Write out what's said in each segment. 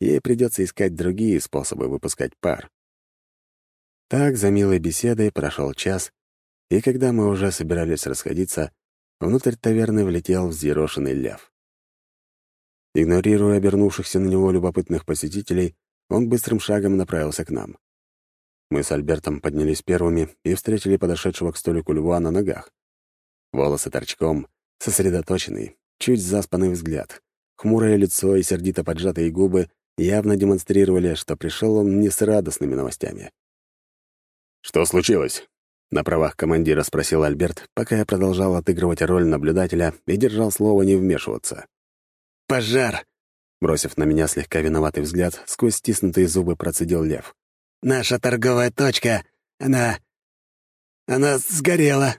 ей придется искать другие способы выпускать пар. Так, за милой беседой прошел час, и когда мы уже собирались расходиться, внутрь таверны влетел взъерошенный ляв. Игнорируя обернувшихся на него любопытных посетителей, он быстрым шагом направился к нам. Мы с Альбертом поднялись первыми и встретили подошедшего к столику льва на ногах. Волосы торчком, сосредоточенный, чуть заспанный взгляд, хмурое лицо и сердито поджатые губы явно демонстрировали, что пришел он не с радостными новостями. «Что случилось?» — на правах командира спросил Альберт, пока я продолжал отыгрывать роль наблюдателя и держал слово не вмешиваться. «Пожар!» — бросив на меня слегка виноватый взгляд, сквозь стиснутые зубы процедил Лев. «Наша торговая точка, она... она сгорела!»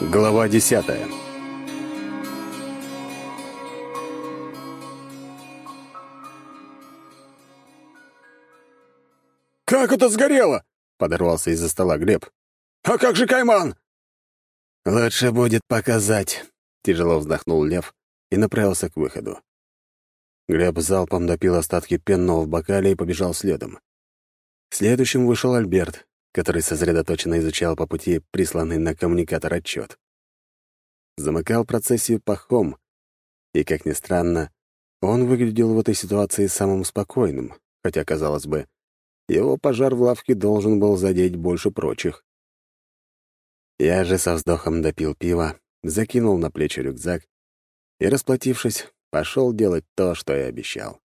Глава десятая. «Как это сгорело?» — подорвался из-за стола Глеб. «А как же Кайман?» «Лучше будет показать», — тяжело вздохнул Лев и направился к выходу. Глеб залпом допил остатки пенного в бокале и побежал следом. Следующим вышел Альберт, который сосредоточенно изучал по пути присланный на коммуникатор отчет. Замыкал процессию Пахом, и, как ни странно, он выглядел в этой ситуации самым спокойным, хотя, казалось бы, его пожар в лавке должен был задеть больше прочих. Я же со вздохом допил пива, закинул на плечи рюкзак и, расплатившись, пошел делать то, что я обещал.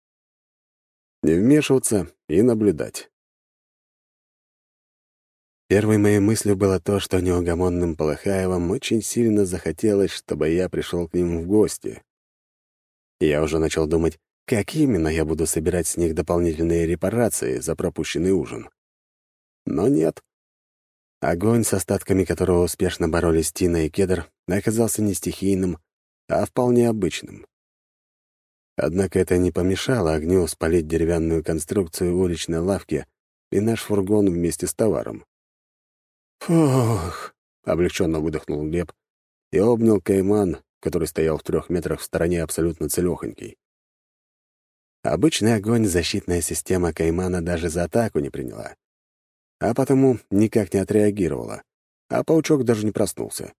Не вмешиваться и наблюдать. Первой моей мыслью было то, что неугомонным Полыхаевым очень сильно захотелось, чтобы я пришел к ним в гости. Я уже начал думать, как именно я буду собирать с них дополнительные репарации за пропущенный ужин. Но нет. Огонь, с остатками которого успешно боролись Тина и Кедр, оказался не стихийным, а вполне обычным. Однако это не помешало огню спалить деревянную конструкцию уличной лавки и наш фургон вместе с товаром. «Фух!» — облегченно выдохнул Глеб и обнял Кайман, который стоял в трех метрах в стороне абсолютно целехонький. Обычный огонь защитная система Каймана даже за атаку не приняла, а потому никак не отреагировала, а паучок даже не проснулся.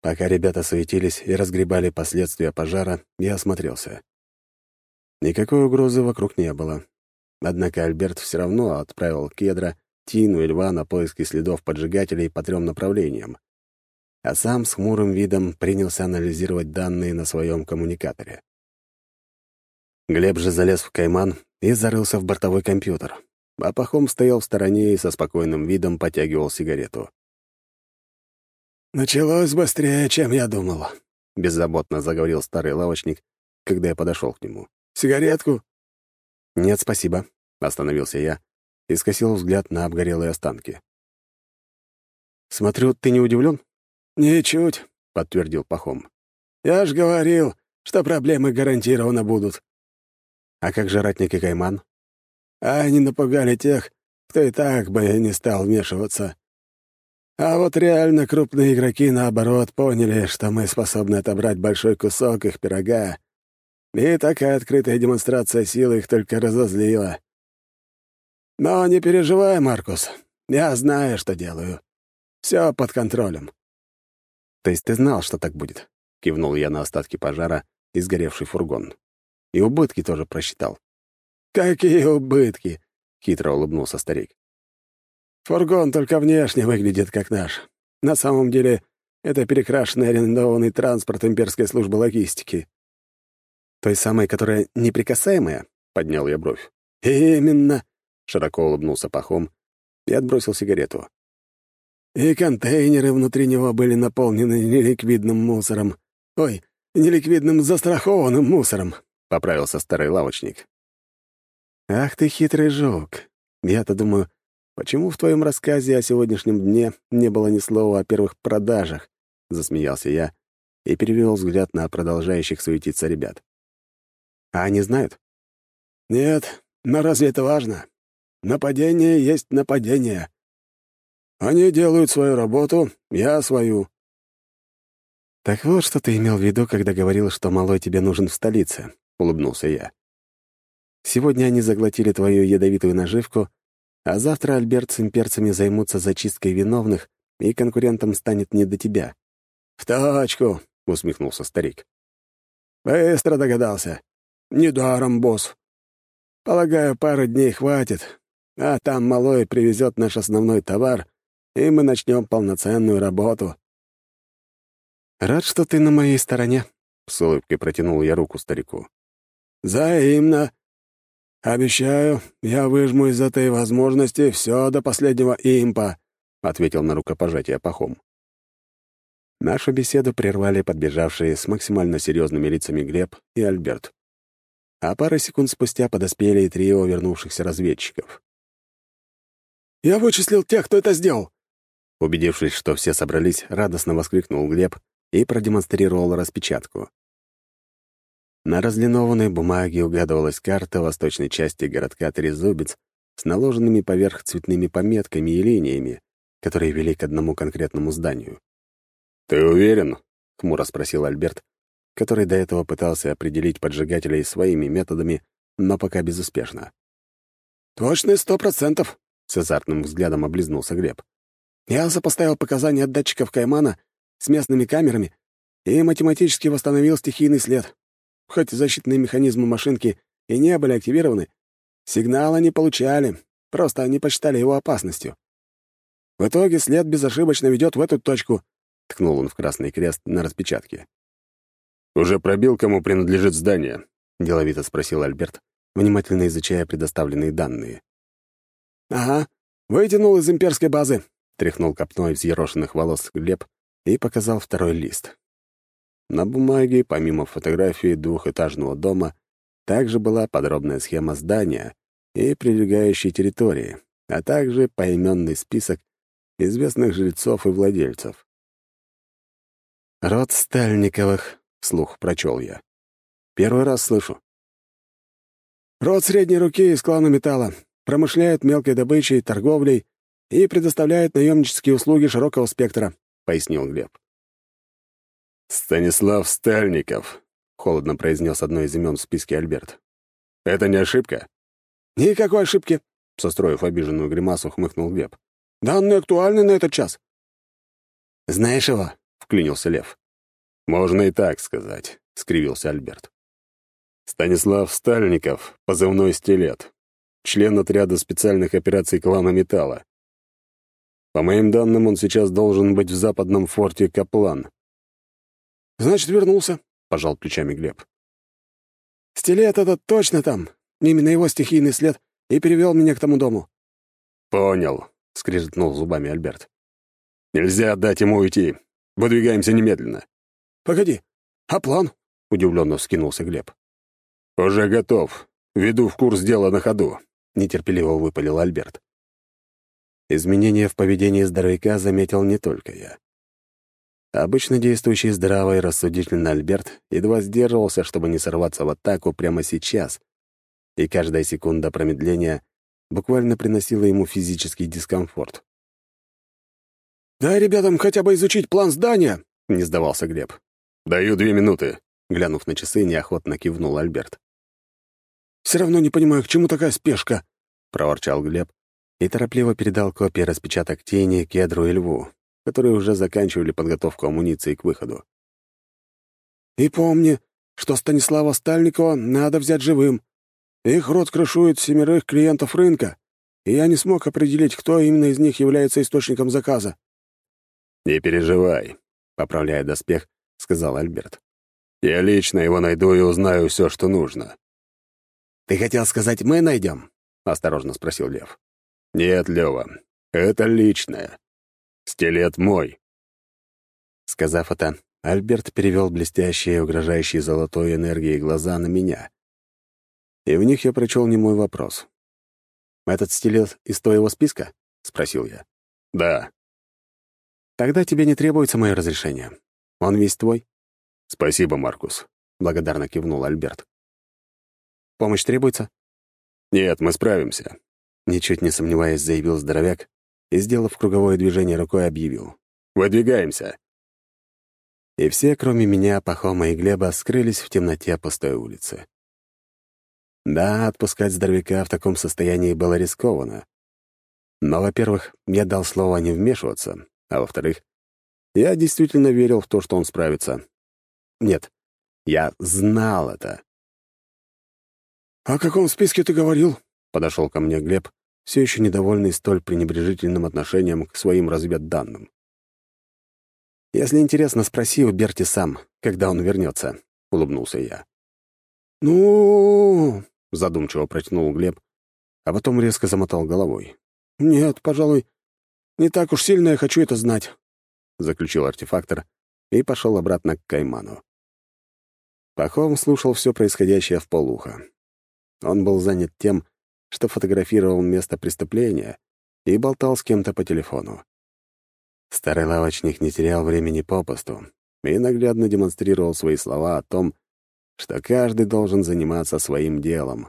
Пока ребята суетились и разгребали последствия пожара, я осмотрелся. Никакой угрозы вокруг не было. Однако Альберт все равно отправил кедра Тину и Льва на поиски следов поджигателей по трем направлениям, а сам с хмурым видом принялся анализировать данные на своем коммуникаторе. Глеб же залез в кайман и зарылся в бортовой компьютер, а Пахом стоял в стороне и со спокойным видом потягивал сигарету. «Началось быстрее, чем я думал», — беззаботно заговорил старый лавочник, когда я подошел к нему. «Сигаретку?» «Нет, спасибо», — остановился я, и скосил взгляд на обгорелые останки. «Смотрю, ты не удивлен?» «Ничуть», — подтвердил Пахом. «Я ж говорил, что проблемы гарантированно будут». «А как же ратник и Кайман?» «А они напугали тех, кто и так бы не стал вмешиваться. А вот реально крупные игроки, наоборот, поняли, что мы способны отобрать большой кусок их пирога, и такая открытая демонстрация силы их только разозлила. Но не переживай, Маркус. Я знаю, что делаю. Все под контролем. То есть ты знал, что так будет? Кивнул я на остатки пожара и сгоревший фургон. И убытки тоже просчитал. Какие убытки? Хитро улыбнулся старик. Фургон только внешне выглядит как наш. На самом деле, это перекрашенный арендованный транспорт имперской службы логистики. Той самой, которая неприкасаемая? Поднял я бровь. Именно. Широко улыбнулся Пахом и отбросил сигарету. И контейнеры внутри него были наполнены неликвидным мусором. Ой, неликвидным застрахованным мусором, — поправился старый лавочник. «Ах ты хитрый жук. Я-то думаю, почему в твоем рассказе о сегодняшнем дне не было ни слова о первых продажах?» — засмеялся я и перевел взгляд на продолжающих суетиться ребят. «А они знают?» «Нет, но разве это важно? Нападение есть нападение. Они делают свою работу, я свою». «Так вот, что ты имел в виду, когда говорил, что малой тебе нужен в столице», — улыбнулся я. «Сегодня они заглотили твою ядовитую наживку, а завтра Альберт с имперцами займутся зачисткой виновных, и конкурентам станет не до тебя». «В точку», — усмехнулся старик. «Быстро догадался. Недаром, босс. Полагаю, пары дней хватит, а там малой привезет наш основной товар, и мы начнем полноценную работу». «Рад, что ты на моей стороне», — с улыбкой протянул я руку старику. «Взаимно. Обещаю, я выжму из этой возможности все до последнего импа», — ответил на рукопожатие Пахом. Нашу беседу прервали подбежавшие с максимально серьезными лицами Глеб и Альберт. А пары секунд спустя подоспели и трио вернувшихся разведчиков. «Я вычислил тех, кто это сделал!» Убедившись, что все собрались, радостно воскликнул Глеб и продемонстрировал распечатку. На разлинованной бумаге угадывалась карта восточной части городка Трезубец с наложенными поверх цветными пометками и линиями, которые вели к одному конкретному зданию. «Ты уверен?» — хмуро спросил Альберт, который до этого пытался определить поджигателей своими методами, но пока безуспешно. «Точно сто процентов», — с азартным взглядом облизнулся Глеб. «Я сопоставил показания от датчиков Каймана с местными камерами и математически восстановил стихийный след. Хоть защитные механизмы машинки и не были активированы, сигнала не получали, просто они посчитали его опасностью. В итоге след безошибочно ведет в эту точку —— ткнул он в красный крест на распечатке. «Уже пробил, кому принадлежит здание?» — деловито спросил Альберт, внимательно изучая предоставленные данные. «Ага, вытянул из имперской базы», — тряхнул копной взъерошенных волос Глеб и показал второй лист. На бумаге, помимо фотографии двухэтажного дома, также была подробная схема здания и прилегающей территории, а также поименный список известных жильцов и владельцев. «Род Стальниковых», — вслух прочел я. «Первый раз слышу». «Род средней руки из клана металла. Промышляет мелкой добычей, торговлей и предоставляет наемнические услуги широкого спектра», — пояснил Глеб. «Станислав Стальников», — холодно произнес одно из имен в списке Альберт. «Это не ошибка?» «Никакой ошибки», — состроив обиженную гримасу, хмыкнул Глеб. «Данные актуальны на этот час». «Знаешь его?» — вклинился Лев. «Можно и так сказать», — скривился Альберт. «Станислав Стальников, позывной «Стилет», член отряда специальных операций клана «Металла». По моим данным, он сейчас должен быть в западном форте Каплан. «Значит, вернулся», — пожал плечами Глеб. «Стилет этот точно там. Именно его стихийный след и перевел меня к тому дому». «Понял», — скрежетнул зубами Альберт. «Нельзя отдать ему уйти. Выдвигаемся немедленно». «Погоди, а план?» — удивленно вскинулся Глеб. «Уже готов. Веду в курс дела на ходу», — нетерпеливо выпалил Альберт. Изменения в поведении здоровяка заметил не только я. Обычно действующий здраво и рассудительно Альберт едва сдерживался, чтобы не сорваться в атаку прямо сейчас, и каждая секунда промедления буквально приносила ему физический дискомфорт. «Дай ребятам хотя бы изучить план здания», — не сдавался Глеб. «Даю две минуты», — глянув на часы, неохотно кивнул Альберт. «Все равно не понимаю, к чему такая спешка», — проворчал Глеб и торопливо передал копии распечаток тени, кедру и льву, которые уже заканчивали подготовку амуниции к выходу. «И помни, что Станислава Стальникова надо взять живым. Их рот крышует семерых клиентов рынка, и я не смог определить, кто именно из них является источником заказа. «Не переживай», — поправляя доспех, сказал Альберт. «Я лично его найду и узнаю все, что нужно». «Ты хотел сказать, мы найдем?» — осторожно спросил Лев. «Нет, Лева, это личное. Стилет мой». Сказав это, Альберт перевел блестящие, угрожающие золотой энергией глаза на меня. И в них я прочел немой вопрос. «Этот стилет из твоего списка?» — спросил я. «Да», Тогда тебе не требуется мое разрешение. Он весь твой?» «Спасибо, Маркус», — благодарно кивнул Альберт. «Помощь требуется?» «Нет, мы справимся. Ничуть не сомневаясь, заявил здоровяк и, сделав круговое движение рукой, объявил. «Выдвигаемся!» И все, кроме меня, Пахома и Глеба, скрылись в темноте пустой улицы. Да, отпускать здоровяка в таком состоянии было рискованно. Но, во-первых, я дал слово не вмешиваться, а во-вторых, я действительно верил в то, что он справится. Нет, я знал это. «О каком списке ты говорил?» — подошел ко мне Глеб, все еще недовольный столь пренебрежительным отношением к своим разведданным. «Если интересно, спроси у Берти сам, когда он вернется», — улыбнулся я. «Ну...» — задумчиво протянул Глеб, а потом резко замотал головой. «Нет, пожалуй, не так уж сильно я хочу это знать», — заключил артефактор и пошел обратно к Кайману. Пахом слушал все происходящее в полухо. Он был занят тем, что фотографировал место преступления и болтал с кем-то по телефону. Старый лавочник не терял времени попусту и наглядно демонстрировал свои слова о том, что каждый должен заниматься своим делом.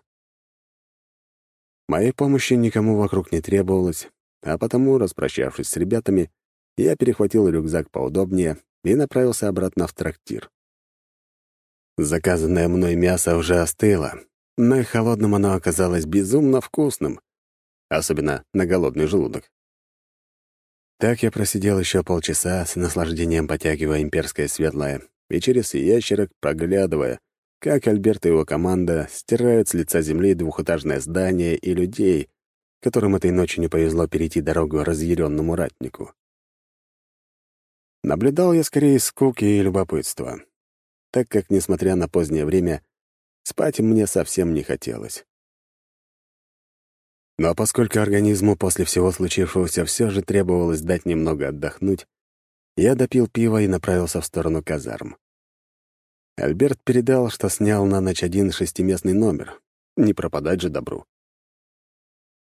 Моей помощи никому вокруг не требовалось, а потому, распрощавшись с ребятами, я перехватил рюкзак поудобнее и направился обратно в трактир. Заказанное мной мясо уже остыло, но и холодным оно оказалось безумно вкусным, особенно на голодный желудок. Так я просидел еще полчаса, с наслаждением потягивая имперское светлое, и через ящерок проглядывая, как Альберт и его команда стирают с лица земли двухэтажное здание и людей, которым этой ночью не повезло перейти дорогу разъяренному ратнику. Наблюдал я скорее скуки и любопытства, так как, несмотря на позднее время, Спать мне совсем не хотелось. Но поскольку организму после всего случившегося все же требовалось дать немного отдохнуть, я допил пиво и направился в сторону казарм. Альберт передал, что снял на ночь один шестиместный номер. Не пропадать же добру.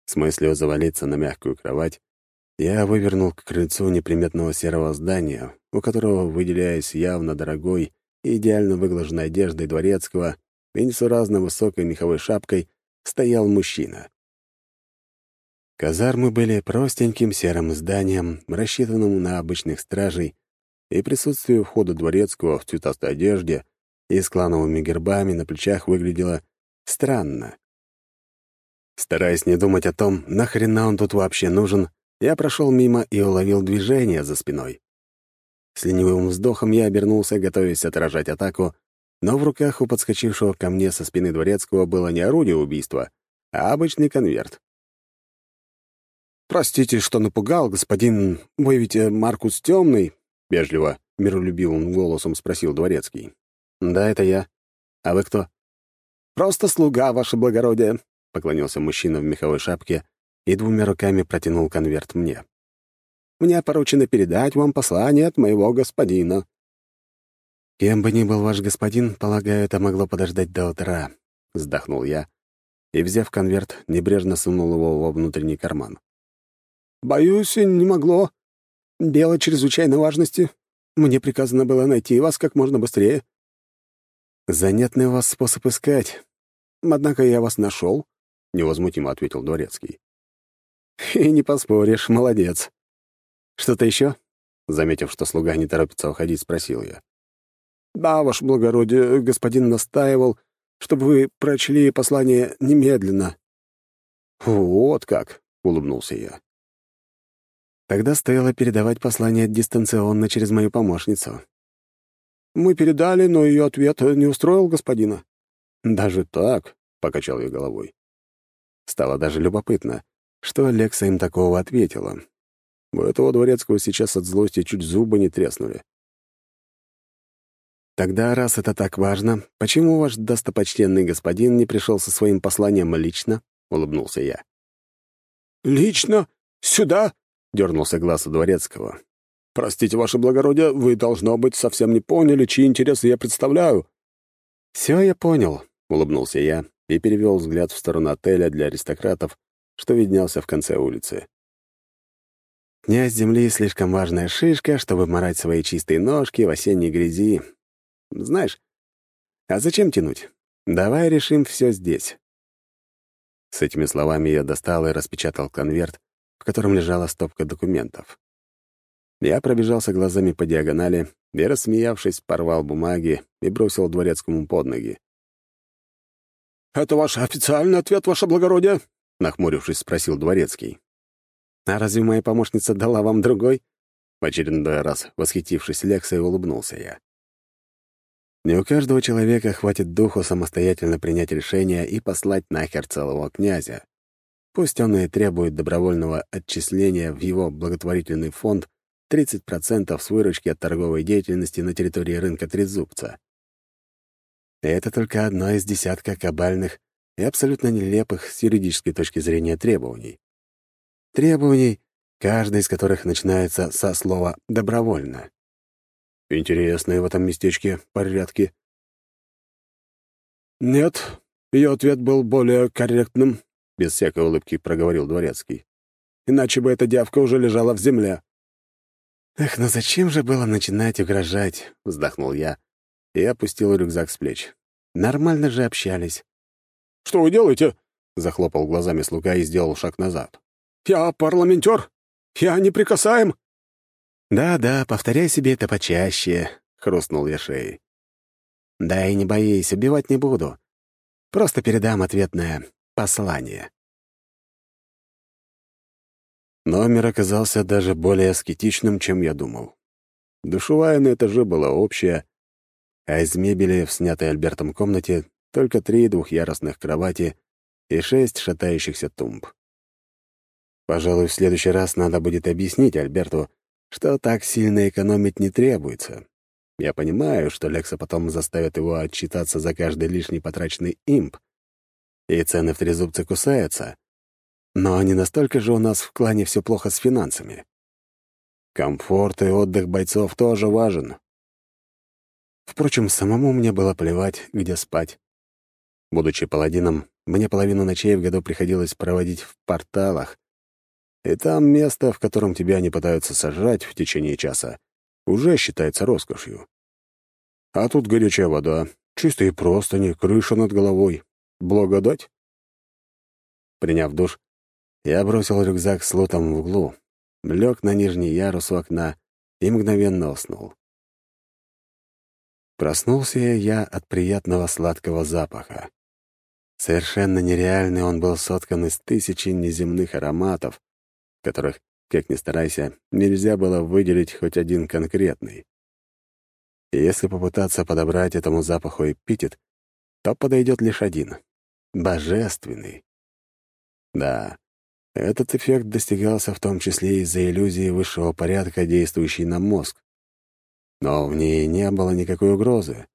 С мыслью завалиться на мягкую кровать, я вывернул к крыльцу неприметного серого здания, у которого, выделяясь явно дорогой и идеально выглаженной одеждой дворецкого, и несуразно высокой меховой шапкой стоял мужчина. Казармы были простеньким серым зданием, рассчитанным на обычных стражей, и присутствие входа дворецкого в цветастой одежде и с клановыми гербами на плечах выглядело странно. Стараясь не думать о том, нахрена он тут вообще нужен, я прошел мимо и уловил движение за спиной. С ленивым вздохом я обернулся, готовясь отражать атаку, но в руках у подскочившего ко мне со спины дворецкого было не орудие убийства, а обычный конверт. «Простите, что напугал, господин. Вы ведь э, Маркус Темный?» — вежливо, миролюбивым голосом спросил дворецкий. «Да, это я. А вы кто?» «Просто слуга, ваше благородие», — поклонился мужчина в меховой шапке и двумя руками протянул конверт мне. «Мне поручено передать вам послание от моего господина». «Кем бы ни был ваш господин, полагаю, это могло подождать до утра», — вздохнул я и, взяв конверт, небрежно сунул его во внутренний карман. «Боюсь, не могло. Дело чрезвычайной важности. Мне приказано было найти вас как можно быстрее». «Занятный у вас способ искать. Однако я вас нашел», — невозмутимо ответил Дворецкий. «И не поспоришь, молодец. Что-то еще?» Заметив, что слуга не торопится уходить, спросил я. «Да, ваше благородие, господин настаивал, чтобы вы прочли послание немедленно». «Вот как!» — улыбнулся я. Тогда стоило передавать послание дистанционно через мою помощницу. «Мы передали, но ее ответ не устроил господина». «Даже так?» — покачал я головой. Стало даже любопытно, что Алекса им такого ответила. У этого дворецкого сейчас от злости чуть зубы не треснули. Тогда, раз это так важно, почему ваш достопочтенный господин не пришел со своим посланием лично? улыбнулся я. Лично? Сюда? дернулся глаз у дворецкого. Простите, ваше благородие, вы, должно быть, совсем не поняли, чьи интересы я представляю. Все я понял, улыбнулся я и перевел взгляд в сторону отеля для аристократов, что виднелся в конце улицы. Князь земли — слишком важная шишка, чтобы морать свои чистые ножки в осенней грязи, знаешь, а зачем тянуть? Давай решим все здесь. С этими словами я достал и распечатал конверт, в котором лежала стопка документов. Я пробежался глазами по диагонали и, рассмеявшись, порвал бумаги и бросил дворецкому под ноги. «Это ваш официальный ответ, ваше благородие?» — нахмурившись, спросил дворецкий. «А разве моя помощница дала вам другой?» В очередной раз, восхитившись Лексой, улыбнулся я. Не у каждого человека хватит духу самостоятельно принять решение и послать нахер целого князя. Пусть он и требует добровольного отчисления в его благотворительный фонд 30% с выручки от торговой деятельности на территории рынка Трезубца. это только одно из десятка кабальных и абсолютно нелепых с юридической точки зрения требований. Требований, каждый из которых начинается со слова «добровольно». Интересные в этом местечке порядки. «Нет, ее ответ был более корректным», — без всякой улыбки проговорил Дворецкий. «Иначе бы эта девка уже лежала в земле». «Эх, ну зачем же было начинать угрожать?» — вздохнул я и опустил рюкзак с плеч. «Нормально же общались». «Что вы делаете?» — захлопал глазами слуга и сделал шаг назад. «Я парламентер. Я неприкасаем». «Да-да, повторяй себе это почаще», — хрустнул я шеей. «Да и не боись, убивать не буду. Просто передам ответное послание». Номер оказался даже более аскетичным, чем я думал. Душевая на этаже была общая, а из мебели в снятой Альбертом комнате только три двухъярусных кровати и шесть шатающихся тумб. Пожалуй, в следующий раз надо будет объяснить Альберту, что так сильно экономить не требуется. Я понимаю, что Лекса потом заставит его отчитаться за каждый лишний потраченный имп, и цены в трезубце кусаются. Но не настолько же у нас в клане все плохо с финансами. Комфорт и отдых бойцов тоже важен. Впрочем, самому мне было плевать, где спать. Будучи паладином, мне половину ночей в году приходилось проводить в порталах, и там место, в котором тебя не пытаются сожрать в течение часа, уже считается роскошью. А тут горячая вода, чистые простыни, крыша над головой. Благодать? Приняв душ, я бросил рюкзак с лутом в углу, лег на нижний ярус у окна и мгновенно уснул. Проснулся я от приятного сладкого запаха. Совершенно нереальный он был соткан из тысячи неземных ароматов, которых, как ни старайся, нельзя было выделить хоть один конкретный. И если попытаться подобрать этому запаху эпитет, то подойдет лишь один — божественный. Да, этот эффект достигался в том числе из-за иллюзии высшего порядка, действующей на мозг. Но в ней не было никакой угрозы.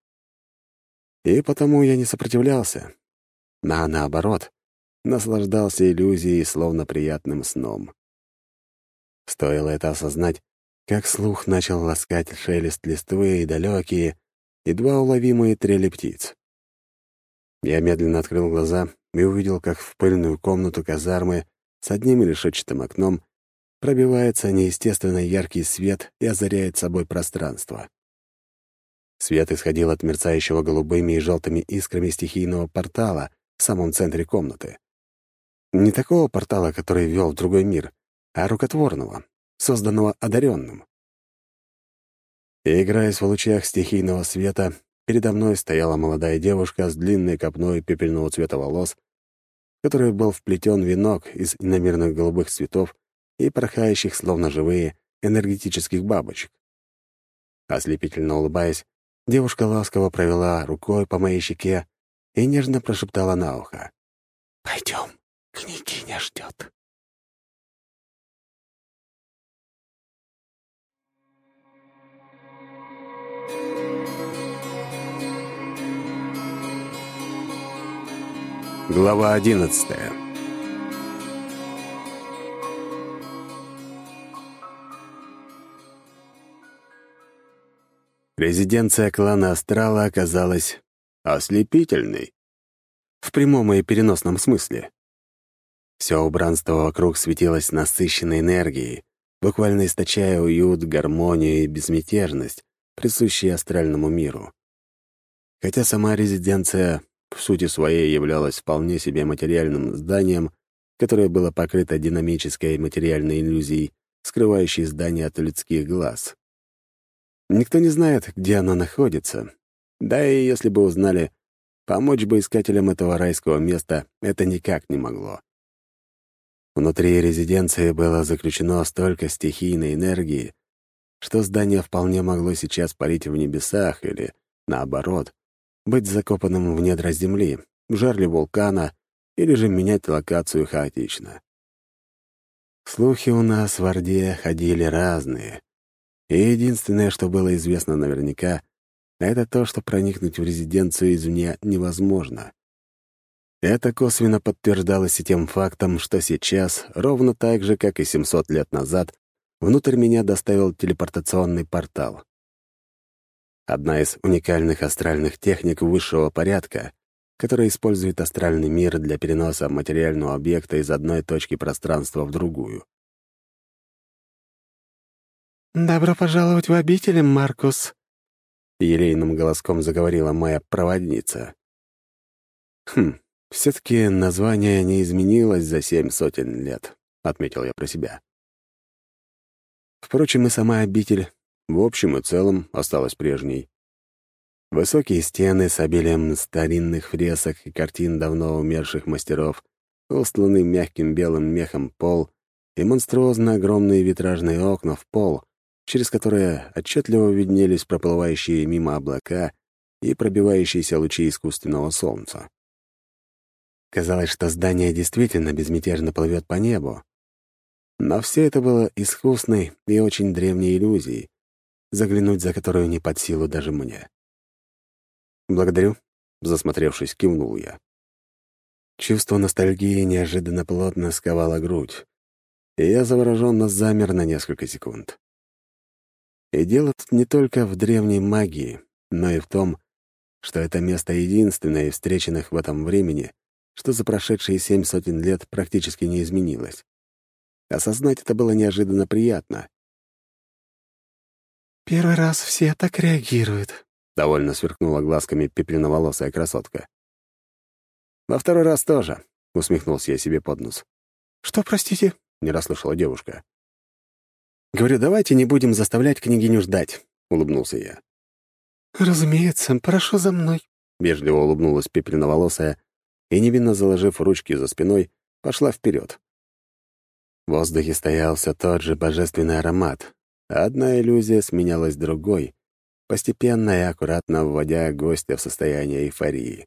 И потому я не сопротивлялся, а наоборот, наслаждался иллюзией, словно приятным сном. Стоило это осознать, как слух начал ласкать шелест листвы и далекие, едва уловимые трели птиц. Я медленно открыл глаза и увидел, как в пыльную комнату казармы с одним решетчатым окном пробивается неестественно яркий свет и озаряет собой пространство. Свет исходил от мерцающего голубыми и желтыми искрами стихийного портала в самом центре комнаты. Не такого портала, который вел в другой мир, а рукотворного, созданного одаренным. И, играясь в лучах стихийного света, передо мной стояла молодая девушка с длинной копной пепельного цвета волос, в которой был вплетен венок из иномерных голубых цветов и порхающих, словно живые, энергетических бабочек. Ослепительно улыбаясь, девушка ласково провела рукой по моей щеке и нежно прошептала на ухо. «Пойдем, княгиня ждет». Глава одиннадцатая Резиденция клана Астрала оказалась ослепительной. В прямом и переносном смысле. Все убранство вокруг светилось насыщенной энергией, буквально источая уют, гармонию и безмятежность, присущие астральному миру. Хотя сама резиденция в сути своей являлось вполне себе материальным зданием, которое было покрыто динамической материальной иллюзией, скрывающей здание от людских глаз. Никто не знает, где оно находится. Да и если бы узнали, помочь бы искателям этого райского места это никак не могло. Внутри резиденции было заключено столько стихийной энергии, что здание вполне могло сейчас парить в небесах или, наоборот, быть закопанным в недра земли, в жарле вулкана или же менять локацию хаотично. Слухи у нас в Орде ходили разные, и единственное, что было известно наверняка, это то, что проникнуть в резиденцию извне невозможно. Это косвенно подтверждалось и тем фактом, что сейчас, ровно так же, как и 700 лет назад, внутрь меня доставил телепортационный портал. Одна из уникальных астральных техник высшего порядка, которая использует астральный мир для переноса материального объекта из одной точки пространства в другую. «Добро пожаловать в обитель, Маркус», — елейным голоском заговорила моя проводница. «Хм, все-таки название не изменилось за семь сотен лет», — отметил я про себя. Впрочем, и сама обитель в общем и целом осталась прежней. Высокие стены с обилием старинных фресок и картин давно умерших мастеров, устланный мягким белым мехом пол и монструозно огромные витражные окна в пол, через которые отчетливо виднелись проплывающие мимо облака и пробивающиеся лучи искусственного солнца. Казалось, что здание действительно безмятежно плывет по небу. Но все это было искусной и очень древней иллюзией, заглянуть за которую не под силу даже мне. «Благодарю», — засмотревшись, кивнул я. Чувство ностальгии неожиданно плотно сковало грудь, и я завороженно замер на несколько секунд. И дело тут не только в древней магии, но и в том, что это место единственное из встреченных в этом времени, что за прошедшие семь сотен лет практически не изменилось. Осознать это было неожиданно приятно. «Первый раз все так реагируют», — довольно сверкнула глазками пепельноволосая красотка. «Во второй раз тоже», — усмехнулся я себе под нос. «Что, простите?» — не расслышала девушка. «Говорю, давайте не будем заставлять княгиню ждать», — улыбнулся я. «Разумеется, прошу за мной», — вежливо улыбнулась пепельноволосая и, невинно заложив ручки за спиной, пошла вперед. В воздухе стоял все тот же божественный аромат. Одна иллюзия сменялась другой, постепенно и аккуратно вводя гостя в состояние эйфории.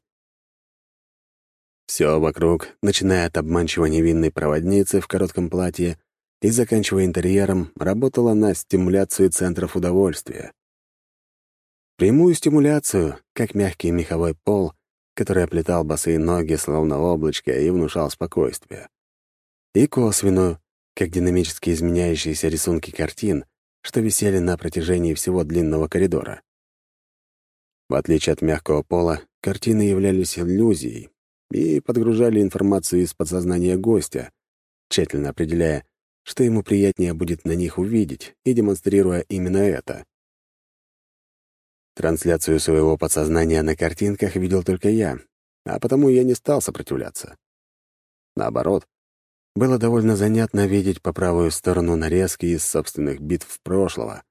Все вокруг, начиная от обманчиво невинной проводницы в коротком платье и заканчивая интерьером, работало на стимуляцию центров удовольствия. Прямую стимуляцию, как мягкий меховой пол, который оплетал босые ноги, словно облачко, и внушал спокойствие. И косвенную, как динамически изменяющиеся рисунки картин, что висели на протяжении всего длинного коридора. В отличие от мягкого пола, картины являлись иллюзией и подгружали информацию из подсознания гостя, тщательно определяя, что ему приятнее будет на них увидеть, и демонстрируя именно это. Трансляцию своего подсознания на картинках видел только я, а потому я не стал сопротивляться. Наоборот, было довольно занятно видеть по правую сторону нарезки из собственных битв прошлого,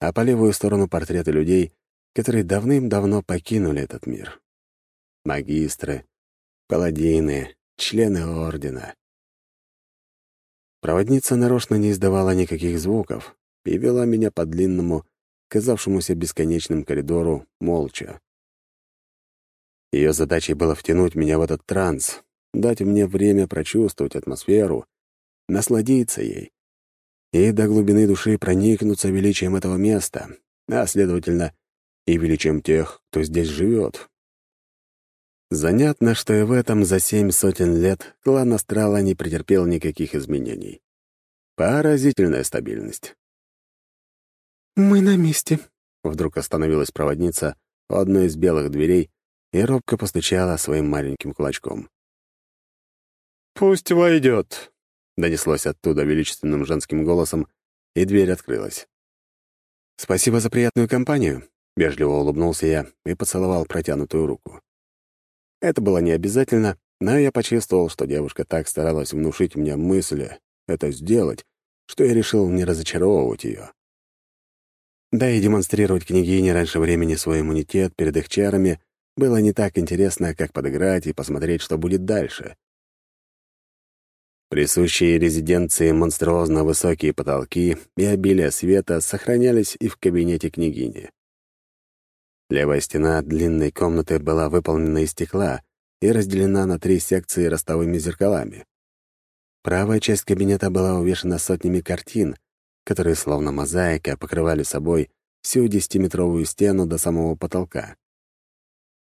а по левую сторону портреты людей, которые давным-давно покинули этот мир. Магистры, паладины, члены Ордена. Проводница нарочно не издавала никаких звуков и вела меня по длинному, казавшемуся бесконечным коридору, молча. Ее задачей было втянуть меня в этот транс, дать мне время прочувствовать атмосферу, насладиться ей и до глубины души проникнуться величием этого места, а, следовательно, и величием тех, кто здесь живет. Занятно, что и в этом за семь сотен лет клан Астрала не претерпел никаких изменений. Поразительная стабильность. «Мы на месте», — вдруг остановилась проводница у одной из белых дверей и робко постучала своим маленьким кулачком. «Пусть войдет», — донеслось оттуда величественным женским голосом, и дверь открылась. «Спасибо за приятную компанию», — вежливо улыбнулся я и поцеловал протянутую руку. Это было не обязательно, но я почувствовал, что девушка так старалась внушить мне мысли это сделать, что я решил не разочаровывать ее. Да и демонстрировать княгине раньше времени свой иммунитет перед их чарами было не так интересно, как подыграть и посмотреть, что будет дальше. Присущие резиденции монструозно высокие потолки и обилие света сохранялись и в кабинете княгини. Левая стена длинной комнаты была выполнена из стекла и разделена на три секции ростовыми зеркалами. Правая часть кабинета была увешана сотнями картин, которые, словно мозаика, покрывали собой всю десятиметровую стену до самого потолка.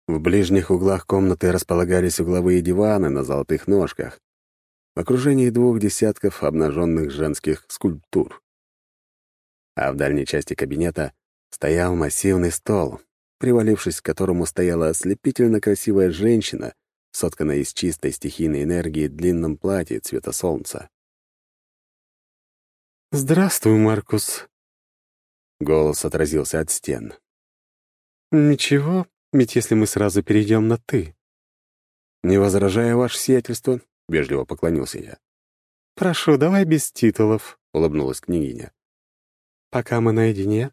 В ближних углах комнаты располагались угловые диваны на золотых ножках, в окружении двух десятков обнаженных женских скульптур. А в дальней части кабинета стоял массивный стол, привалившись к которому стояла ослепительно красивая женщина, сотканная из чистой стихийной энергии длинном платье цвета солнца. «Здравствуй, Маркус!» Голос отразился от стен. «Ничего, ведь если мы сразу перейдем на «ты». «Не возражаю, ваше сиятельство», — вежливо поклонился я. «Прошу, давай без титулов», — улыбнулась княгиня. «Пока мы наедине,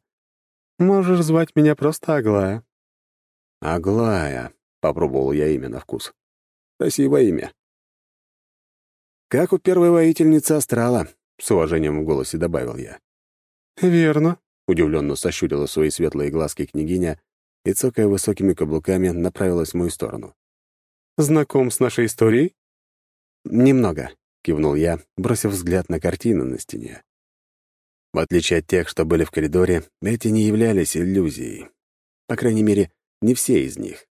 можешь звать меня просто Аглая». «Аглая», — попробовал я имя на вкус. «Красивое имя». «Как у первой воительницы Астрала», — с уважением в голосе добавил я. «Верно», — удивленно сощурила свои светлые глазки княгиня и, цокая высокими каблуками, направилась в мою сторону. «Знаком с нашей историей?» «Немного», — кивнул я, бросив взгляд на картины на стене. В отличие от тех, что были в коридоре, эти не являлись иллюзией. По крайней мере, не все из них.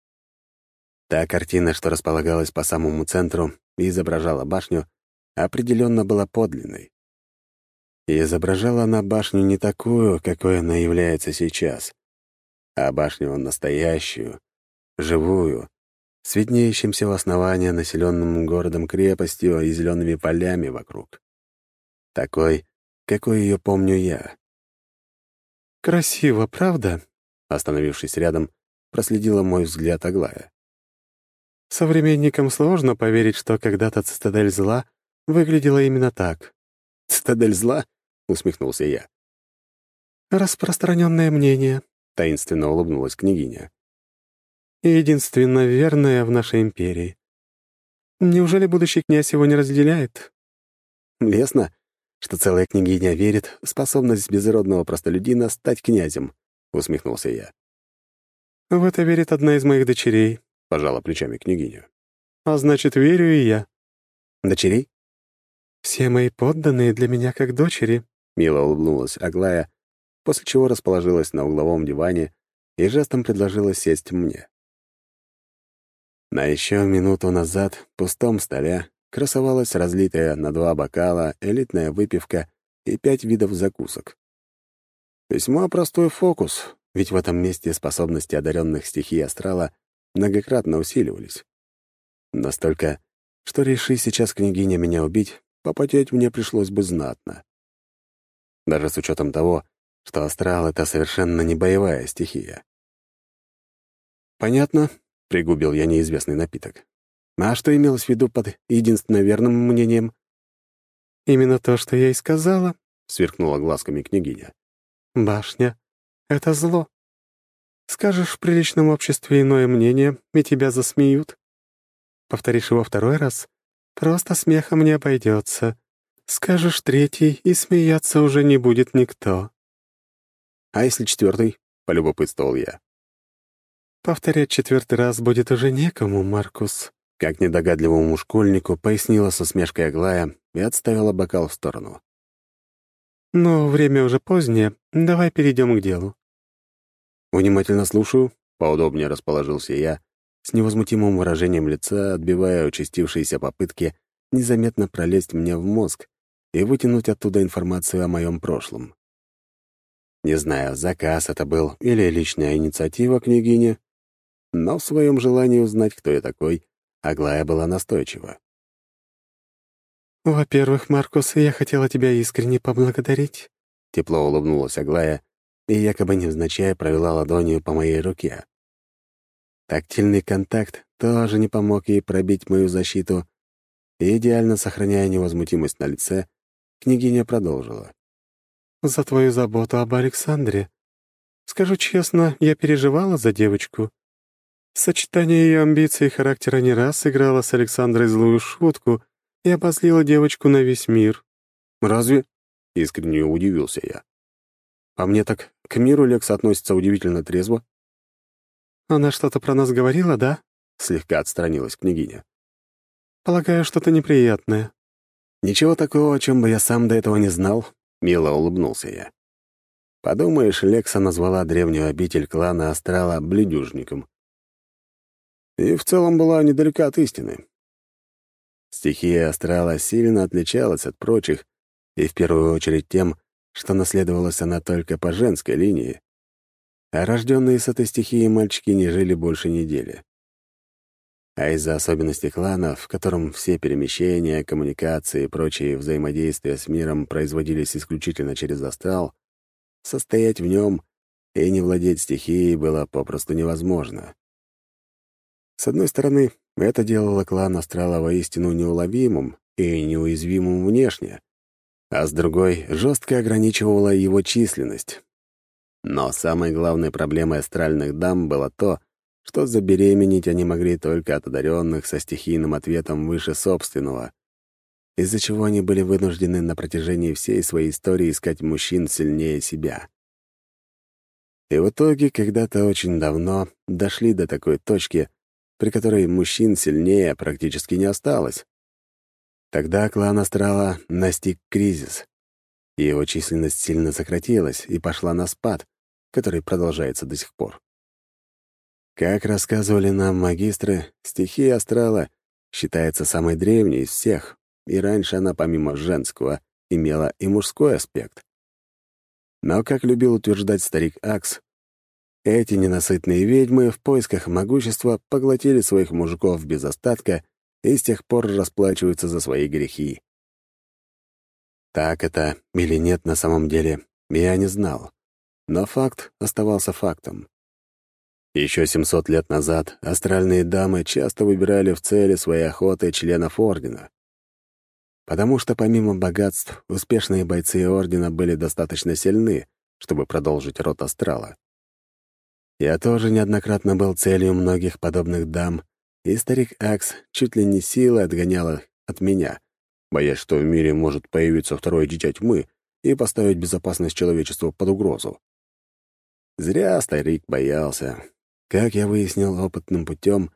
Та картина, что располагалась по самому центру и изображала башню, определенно была подлинной. И изображала она башню не такую, какой она является сейчас, а башню настоящую, живую, с виднеющимся в основании населенным городом-крепостью и зелеными полями вокруг. Такой, какой ее помню я. «Красиво, правда?» Остановившись рядом, проследила мой взгляд Аглая. «Современникам сложно поверить, что когда-то цитадель зла выглядела именно так». «Цитадель зла?» — усмехнулся я. «Распространенное мнение», — таинственно улыбнулась княгиня и единственно верная в нашей империи. Неужели будущий князь его не разделяет? Лесно, что целая княгиня верит в способность безродного простолюдина стать князем, — усмехнулся я. «В это верит одна из моих дочерей», — пожала плечами княгиня. «А значит, верю и я». «Дочерей?» «Все мои подданные для меня как дочери», — мило улыбнулась Аглая, после чего расположилась на угловом диване и жестом предложила сесть мне. На еще минуту назад в пустом столе красовалась разлитая на два бокала элитная выпивка и пять видов закусок. Весьма простой фокус, ведь в этом месте способности одаренных стихий астрала многократно усиливались. Настолько, что реши сейчас княгиня меня убить, попотеть мне пришлось бы знатно. Даже с учетом того, что астрал — это совершенно не боевая стихия. «Понятно», — пригубил я неизвестный напиток. «А что имелось в виду под единственно верным мнением?» «Именно то, что я и сказала», — сверкнула глазками княгиня. «Башня — это зло. Скажешь в приличном обществе иное мнение, и тебя засмеют. Повторишь его второй раз, просто смехом не обойдется. Скажешь третий, и смеяться уже не будет никто». «А если четвертый?» — полюбопытствовал я. «Повторять четвертый раз будет уже некому, Маркус», — как недогадливому школьнику пояснила со смешкой Аглая и отставила бокал в сторону. «Но время уже позднее, давай перейдем к делу». «Внимательно слушаю», — поудобнее расположился я, с невозмутимым выражением лица, отбивая участившиеся попытки незаметно пролезть мне в мозг и вытянуть оттуда информацию о моем прошлом. Не знаю, заказ это был или личная инициатива княгини, но в своем желании узнать, кто я такой, Аглая была настойчива. «Во-первых, Маркус, я хотела тебя искренне поблагодарить», — тепло улыбнулась Аглая и якобы невзначай провела ладонью по моей руке. Тактильный контакт тоже не помог ей пробить мою защиту, и, идеально сохраняя невозмутимость на лице, княгиня продолжила. «За твою заботу об Александре. Скажу честно, я переживала за девочку. Сочетание ее амбиций и характера не раз сыграло с Александрой злую шутку и обозлило девочку на весь мир». «Разве?» — искренне удивился я. «А мне так к миру Лекса относится удивительно трезво». «Она что-то про нас говорила, да?» — слегка отстранилась княгиня. «Полагаю, что-то неприятное». «Ничего такого, о чем бы я сам до этого не знал», — мило улыбнулся я. Подумаешь, Лекса назвала древнюю обитель клана Астрала бледюжником. И в целом была недалека от истины. Стихия Астрала сильно отличалась от прочих, и в первую очередь тем, что наследовалась она только по женской линии, а рожденные с этой стихией мальчики не жили больше недели. А из-за особенностей клана, в котором все перемещения, коммуникации и прочие взаимодействия с миром производились исключительно через астрал, состоять в нем и не владеть стихией было попросту невозможно. С одной стороны, это делало клан Астрала воистину неуловимым и неуязвимым внешне, а с другой — жестко ограничивало его численность. Но самой главной проблемой астральных дам было то, что забеременеть они могли только от одаренных со стихийным ответом выше собственного, из-за чего они были вынуждены на протяжении всей своей истории искать мужчин сильнее себя. И в итоге, когда-то очень давно, дошли до такой точки, при которой мужчин сильнее практически не осталось. Тогда клан Астрала настиг кризис. Его численность сильно сократилась и пошла на спад, который продолжается до сих пор. Как рассказывали нам магистры, стихия астрала считается самой древней из всех, и раньше она, помимо женского, имела и мужской аспект. Но, как любил утверждать старик Акс, эти ненасытные ведьмы в поисках могущества поглотили своих мужиков без остатка и с тех пор расплачиваются за свои грехи. Так это или нет на самом деле, я не знал. Но факт оставался фактом. Еще 700 лет назад астральные дамы часто выбирали в цели своей охоты членов Ордена. Потому что помимо богатств, успешные бойцы Ордена были достаточно сильны, чтобы продолжить род астрала. Я тоже неоднократно был целью многих подобных дам, и старик Акс чуть ли не силой отгонял их от меня, боясь, что в мире может появиться второе дитя тьмы и поставить безопасность человечества под угрозу. Зря старик боялся. Как я выяснил опытным путем,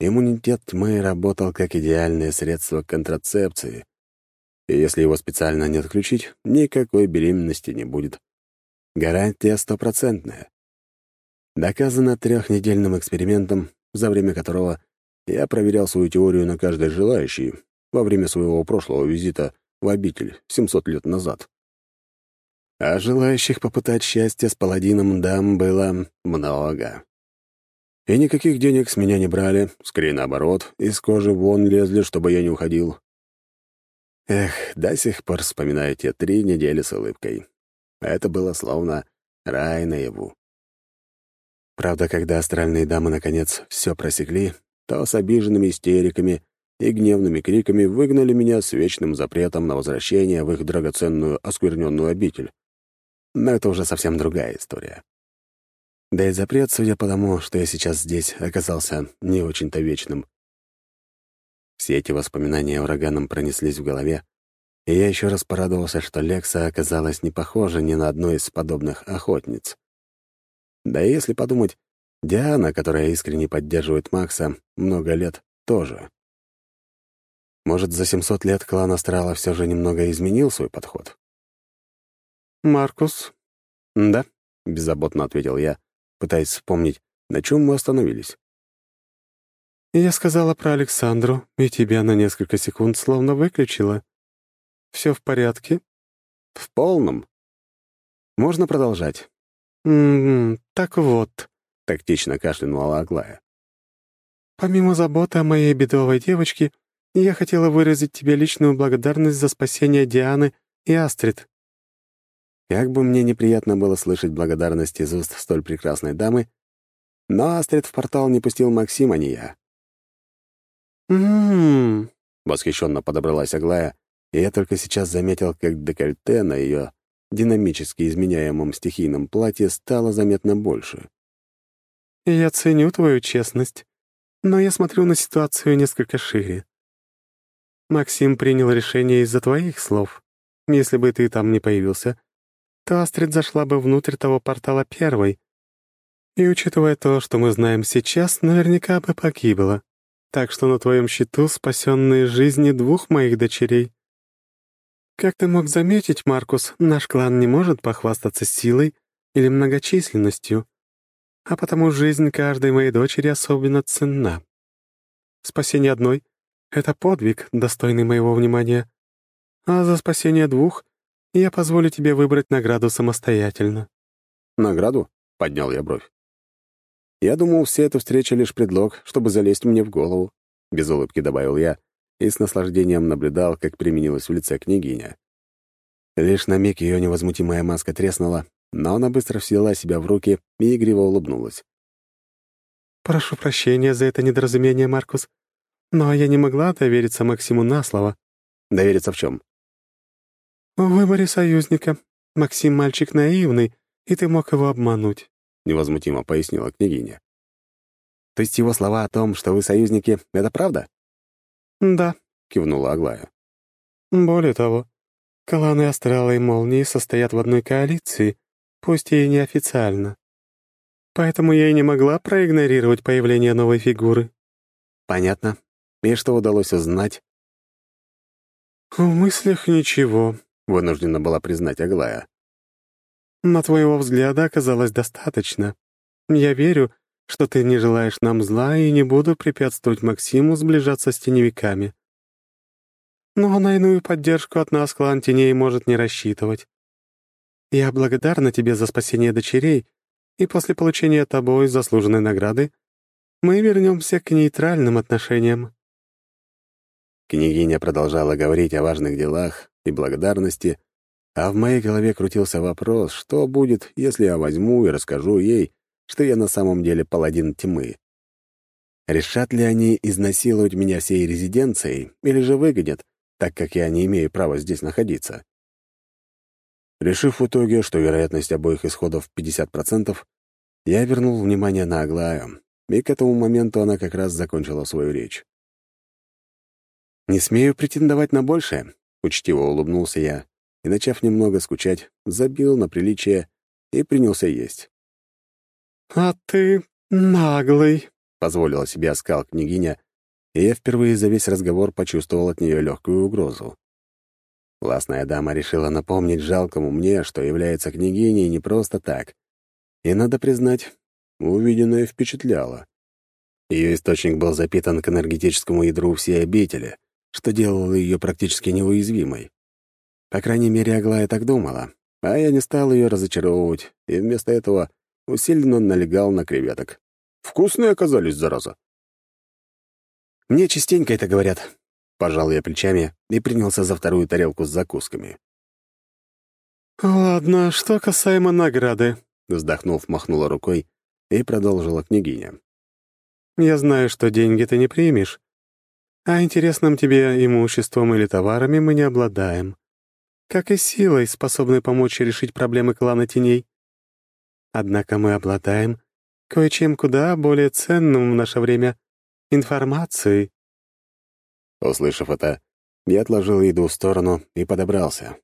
иммунитет тьмы работал как идеальное средство контрацепции. И если его специально не отключить, никакой беременности не будет. Гарантия стопроцентная. Доказано трехнедельным экспериментом, за время которого я проверял свою теорию на каждой желающей во время своего прошлого визита в обитель 700 лет назад. А желающих попытать счастье с паладином дам было много. И никаких денег с меня не брали, скорее наоборот, из кожи вон лезли, чтобы я не уходил. Эх, до сих пор вспоминаю те три недели с улыбкой. Это было словно рай наяву. Правда, когда астральные дамы наконец все просекли, то с обиженными истериками и гневными криками выгнали меня с вечным запретом на возвращение в их драгоценную оскверненную обитель. Но это уже совсем другая история. Да и запрет, судя по тому, что я сейчас здесь, оказался не очень-то вечным. Все эти воспоминания ураганом пронеслись в голове, и я еще раз порадовался, что Лекса оказалась не похожа ни на одну из подобных охотниц. Да и если подумать, Диана, которая искренне поддерживает Макса, много лет тоже. Может, за 700 лет клан Астрала все же немного изменил свой подход? «Маркус?» «Да», — беззаботно ответил я, пытаясь вспомнить, на чем мы остановились. «Я сказала про Александру, и тебя на несколько секунд словно выключила. Все в порядке?» «В полном. Можно продолжать?» «М -м, «Так вот», — тактично кашлянула Аглая. «Помимо заботы о моей бедовой девочке, я хотела выразить тебе личную благодарность за спасение Дианы и Астрид. Как бы мне неприятно было слышать благодарность из уст столь прекрасной дамы, но Астрид в портал не пустил Максим, а не я. «М-м-м», восхищенно подобралась Аглая, и я только сейчас заметил, как декольте на ее динамически изменяемом стихийном платье стало заметно больше. «Я ценю твою честность, но я смотрю на ситуацию несколько шире. Максим принял решение из-за твоих слов. Если бы ты там не появился, то Астрид зашла бы внутрь того портала первой. И, учитывая то, что мы знаем сейчас, наверняка бы погибла. Так что на твоем счету спасенные жизни двух моих дочерей. Как ты мог заметить, Маркус, наш клан не может похвастаться силой или многочисленностью, а потому жизнь каждой моей дочери особенно ценна. Спасение одной — это подвиг, достойный моего внимания, а за спасение двух я позволю тебе выбрать награду самостоятельно». «Награду?» — поднял я бровь. «Я думал, вся эта встреча — лишь предлог, чтобы залезть мне в голову», — без улыбки добавил я и с наслаждением наблюдал, как применилась в лице княгиня. Лишь на миг ее невозмутимая маска треснула, но она быстро взяла себя в руки и игриво улыбнулась. «Прошу прощения за это недоразумение, Маркус, но я не могла довериться Максиму на слово». «Довериться в чем? «В выборе союзника. Максим мальчик наивный, и ты мог его обмануть», — невозмутимо пояснила княгиня. «То есть его слова о том, что вы союзники, — это правда?» «Да», — кивнула Аглая. «Более того, кланы Астрала и Молнии состоят в одной коалиции, пусть и неофициально. Поэтому я и не могла проигнорировать появление новой фигуры». «Понятно. И что удалось узнать?» «В мыслях ничего», — вынуждена была признать Аглая. «Но твоего взгляда оказалось достаточно. Я верю, что ты не желаешь нам зла и не буду препятствовать Максиму сближаться с теневиками. Но на иную поддержку от нас клан теней может не рассчитывать. Я благодарна тебе за спасение дочерей, и после получения тобой заслуженной награды мы вернемся к нейтральным отношениям». Княгиня продолжала говорить о важных делах, и благодарности, а в моей голове крутился вопрос, что будет, если я возьму и расскажу ей, что я на самом деле паладин тьмы. Решат ли они изнасиловать меня всей резиденцией или же выгонят, так как я не имею права здесь находиться? Решив в итоге, что вероятность обоих исходов 50%, я вернул внимание на Аглаю, и к этому моменту она как раз закончила свою речь. «Не смею претендовать на большее. Учтиво улыбнулся я и, начав немного скучать, забил на приличие и принялся есть. «А ты наглый», — позволила себе оскал княгиня, и я впервые за весь разговор почувствовал от нее легкую угрозу. Классная дама решила напомнить жалкому мне, что является княгиней не просто так. И, надо признать, увиденное впечатляло. Ее источник был запитан к энергетическому ядру всей обители, что делало ее практически неуязвимой. По крайней мере, Аглая так думала, а я не стал ее разочаровывать, и вместо этого усиленно налегал на креветок. Вкусные оказались, зараза. Мне частенько это говорят. Пожал я плечами и принялся за вторую тарелку с закусками. «Ладно, что касаемо награды», — вздохнув, махнула рукой и продолжила княгиня. «Я знаю, что деньги ты не примешь, а интересным тебе имуществом или товарами мы не обладаем, как и силой, способной помочь решить проблемы клана теней. Однако мы обладаем кое-чем куда более ценным в наше время — информацией». Услышав это, я отложил еду в сторону и подобрался.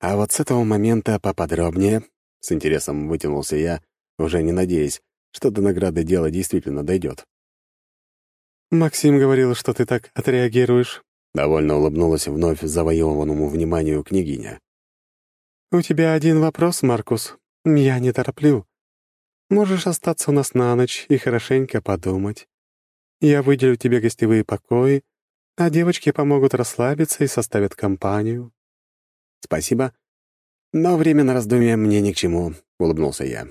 А вот с этого момента поподробнее, с интересом вытянулся я, уже не надеясь, что до награды дело действительно дойдет. «Максим говорил, что ты так отреагируешь», — довольно улыбнулась вновь завоеванному вниманию княгиня. «У тебя один вопрос, Маркус. Я не тороплю. Можешь остаться у нас на ночь и хорошенько подумать. Я выделю тебе гостевые покои, а девочки помогут расслабиться и составят компанию». «Спасибо. Но время на раздумье мне ни к чему», — улыбнулся я.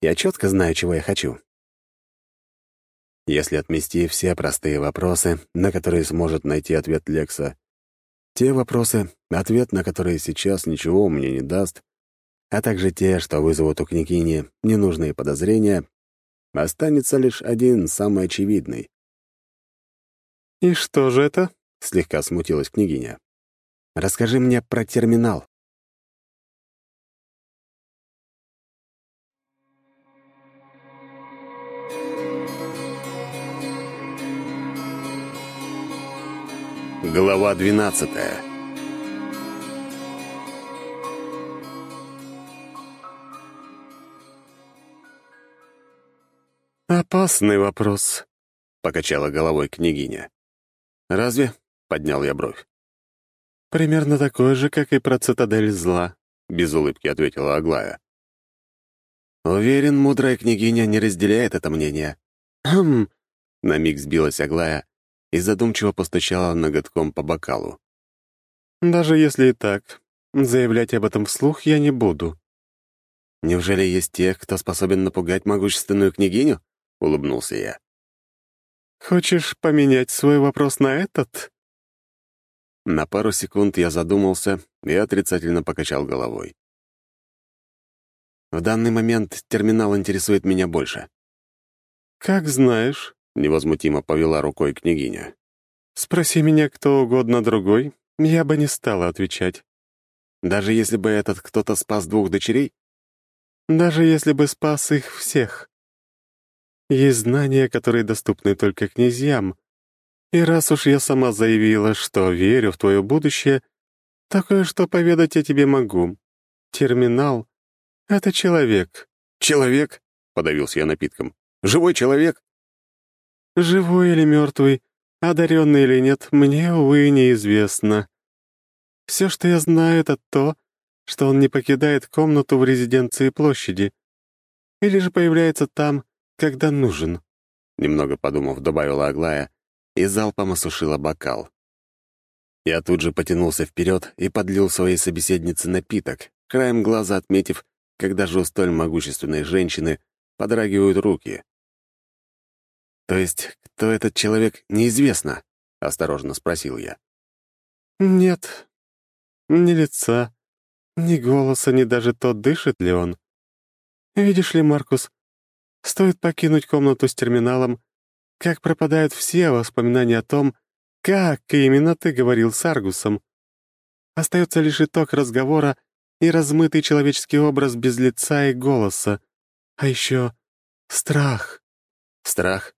«Я четко знаю, чего я хочу. Если отмести все простые вопросы, на которые сможет найти ответ Лекса, те вопросы, ответ на которые сейчас ничего мне не даст, а также те, что вызовут у княгини ненужные подозрения, останется лишь один, самый очевидный. «И что же это?» — слегка смутилась княгиня. «Расскажи мне про терминал». Глава двенадцатая «Опасный вопрос», — покачала головой княгиня. «Разве?» — поднял я бровь. «Примерно такой же, как и про цитадель зла», — без улыбки ответила Аглая. «Уверен, мудрая княгиня не разделяет это мнение». «Хм!» — на миг сбилась Аглая и задумчиво постучала ноготком по бокалу. «Даже если и так, заявлять об этом вслух я не буду». «Неужели есть тех, кто способен напугать могущественную княгиню?» — улыбнулся я. «Хочешь поменять свой вопрос на этот?» На пару секунд я задумался и отрицательно покачал головой. В данный момент терминал интересует меня больше. «Как знаешь», — невозмутимо повела рукой княгиня. «Спроси меня кто угодно другой, я бы не стала отвечать. Даже если бы этот кто-то спас двух дочерей? Даже если бы спас их всех. Есть знания, которые доступны только князьям. И раз уж я сама заявила, что верю в твое будущее, такое, что поведать я тебе могу. Терминал — это человек». «Человек?» — подавился я напитком. «Живой человек?» Живой или мертвый, одаренный или нет, мне, увы, неизвестно. Все, что я знаю, это то, что он не покидает комнату в резиденции площади. Или же появляется там, когда нужен. Немного подумав, добавила Аглая и залпом осушила бокал. Я тут же потянулся вперед и подлил своей собеседнице напиток, краем глаза отметив, когда же у столь могущественной женщины подрагивают руки. «То есть, кто этот человек, неизвестно?» — осторожно спросил я. «Нет, ни лица, ни голоса, ни даже то, дышит ли он. Видишь ли, Маркус, стоит покинуть комнату с терминалом, как пропадают все воспоминания о том, как именно ты говорил с Аргусом. Остается лишь итог разговора и размытый человеческий образ без лица и голоса. А еще страх. Страх?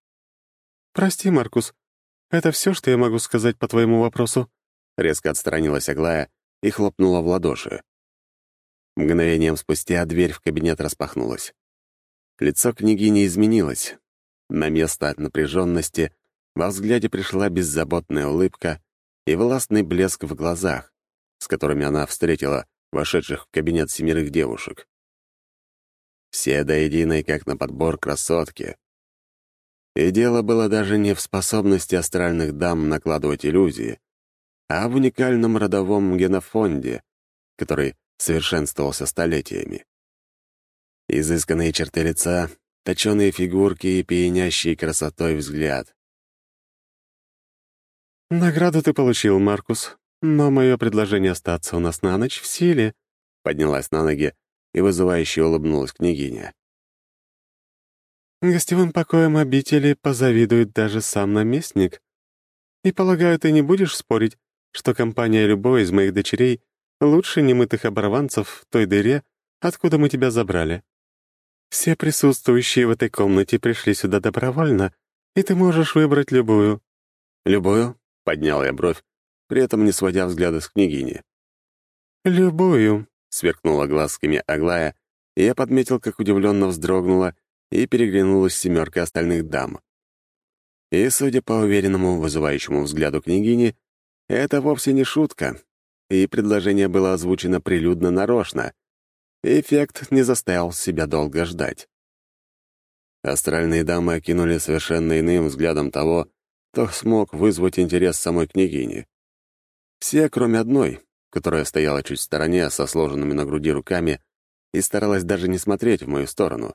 «Прости, Маркус, это все, что я могу сказать по твоему вопросу?» Резко отстранилась Аглая и хлопнула в ладоши. Мгновением спустя дверь в кабинет распахнулась. Лицо княгини изменилось. На место от напряженности во взгляде пришла беззаботная улыбка и властный блеск в глазах, с которыми она встретила вошедших в кабинет семерых девушек. Все до единой, как на подбор красотки, и дело было даже не в способности астральных дам накладывать иллюзии, а в уникальном родовом генофонде, который совершенствовался столетиями. Изысканные черты лица, точеные фигурки и пьянящий красотой взгляд. «Награду ты получил, Маркус, но мое предложение остаться у нас на ночь в силе», поднялась на ноги и вызывающе улыбнулась княгиня. Гостевым покоем обители позавидует даже сам наместник. И, полагаю, ты не будешь спорить, что компания любой из моих дочерей лучше немытых оборванцев в той дыре, откуда мы тебя забрали. Все присутствующие в этой комнате пришли сюда добровольно, и ты можешь выбрать любую». «Любую?» — поднял я бровь, при этом не сводя взгляда с княгини. «Любую», — сверкнула глазками Аглая, и я подметил, как удивленно вздрогнула и переглянулась с семеркой остальных дам. И, судя по уверенному, вызывающему взгляду княгини, это вовсе не шутка, и предложение было озвучено прилюдно нарочно. Эффект не заставил себя долго ждать. Астральные дамы окинули совершенно иным взглядом того, кто смог вызвать интерес самой княгини. Все, кроме одной, которая стояла чуть в стороне со сложенными на груди руками и старалась даже не смотреть в мою сторону.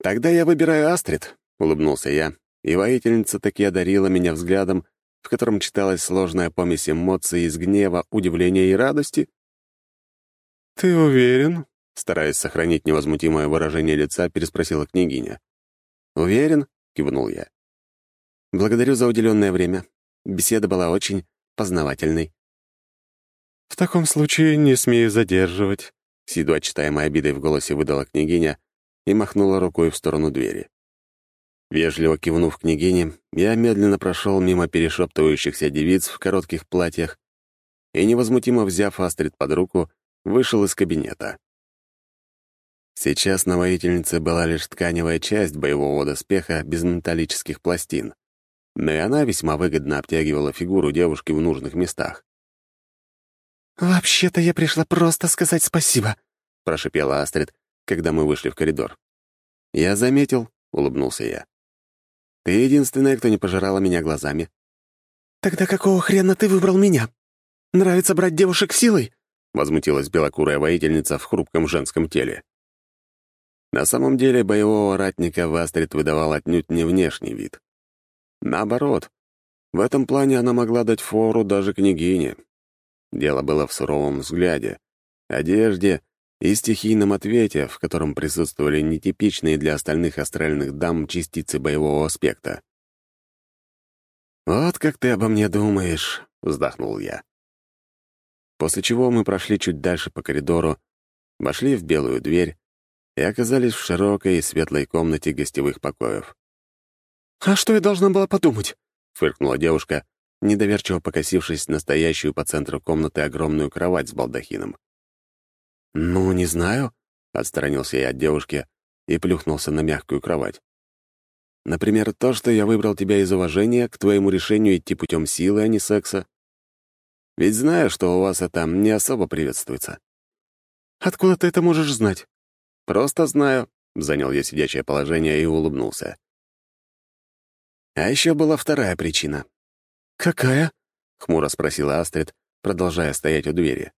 «Тогда я выбираю Астрид», — улыбнулся я, и воительница таки одарила меня взглядом, в котором читалась сложная помесь эмоций из гнева, удивления и радости. «Ты уверен?» — стараясь сохранить невозмутимое выражение лица, переспросила княгиня. «Уверен?» — кивнул я. Благодарю за уделенное время. Беседа была очень познавательной». «В таком случае не смею задерживать», — с едва читаемой обидой в голосе выдала княгиня и махнула рукой в сторону двери. Вежливо кивнув княгине, я медленно прошел мимо перешептывающихся девиц в коротких платьях и, невозмутимо взяв Астрид под руку, вышел из кабинета. Сейчас на воительнице была лишь тканевая часть боевого доспеха без металлических пластин, но и она весьма выгодно обтягивала фигуру девушки в нужных местах. «Вообще-то я пришла просто сказать спасибо», — прошипела Астрид, когда мы вышли в коридор. «Я заметил», — улыбнулся я. «Ты единственная, кто не пожирала меня глазами». «Тогда какого хрена ты выбрал меня? Нравится брать девушек силой?» — возмутилась белокурая воительница в хрупком женском теле. На самом деле боевого ратника в Астрид выдавал отнюдь не внешний вид. Наоборот, в этом плане она могла дать фору даже княгине. Дело было в суровом взгляде, одежде и стихийном ответе, в котором присутствовали нетипичные для остальных астральных дам частицы боевого аспекта. «Вот как ты обо мне думаешь», — вздохнул я. После чего мы прошли чуть дальше по коридору, вошли в белую дверь и оказались в широкой и светлой комнате гостевых покоев. «А что я должна была подумать?» — фыркнула девушка, недоверчиво покосившись на стоящую по центру комнаты огромную кровать с балдахином. «Ну, не знаю», — отстранился я от девушки и плюхнулся на мягкую кровать. «Например, то, что я выбрал тебя из уважения к твоему решению идти путем силы, а не секса. Ведь знаю, что у вас это не особо приветствуется». «Откуда ты это можешь знать?» «Просто знаю», — занял я сидячее положение и улыбнулся. А еще была вторая причина. «Какая?» — хмуро спросила Астрид, продолжая стоять у двери.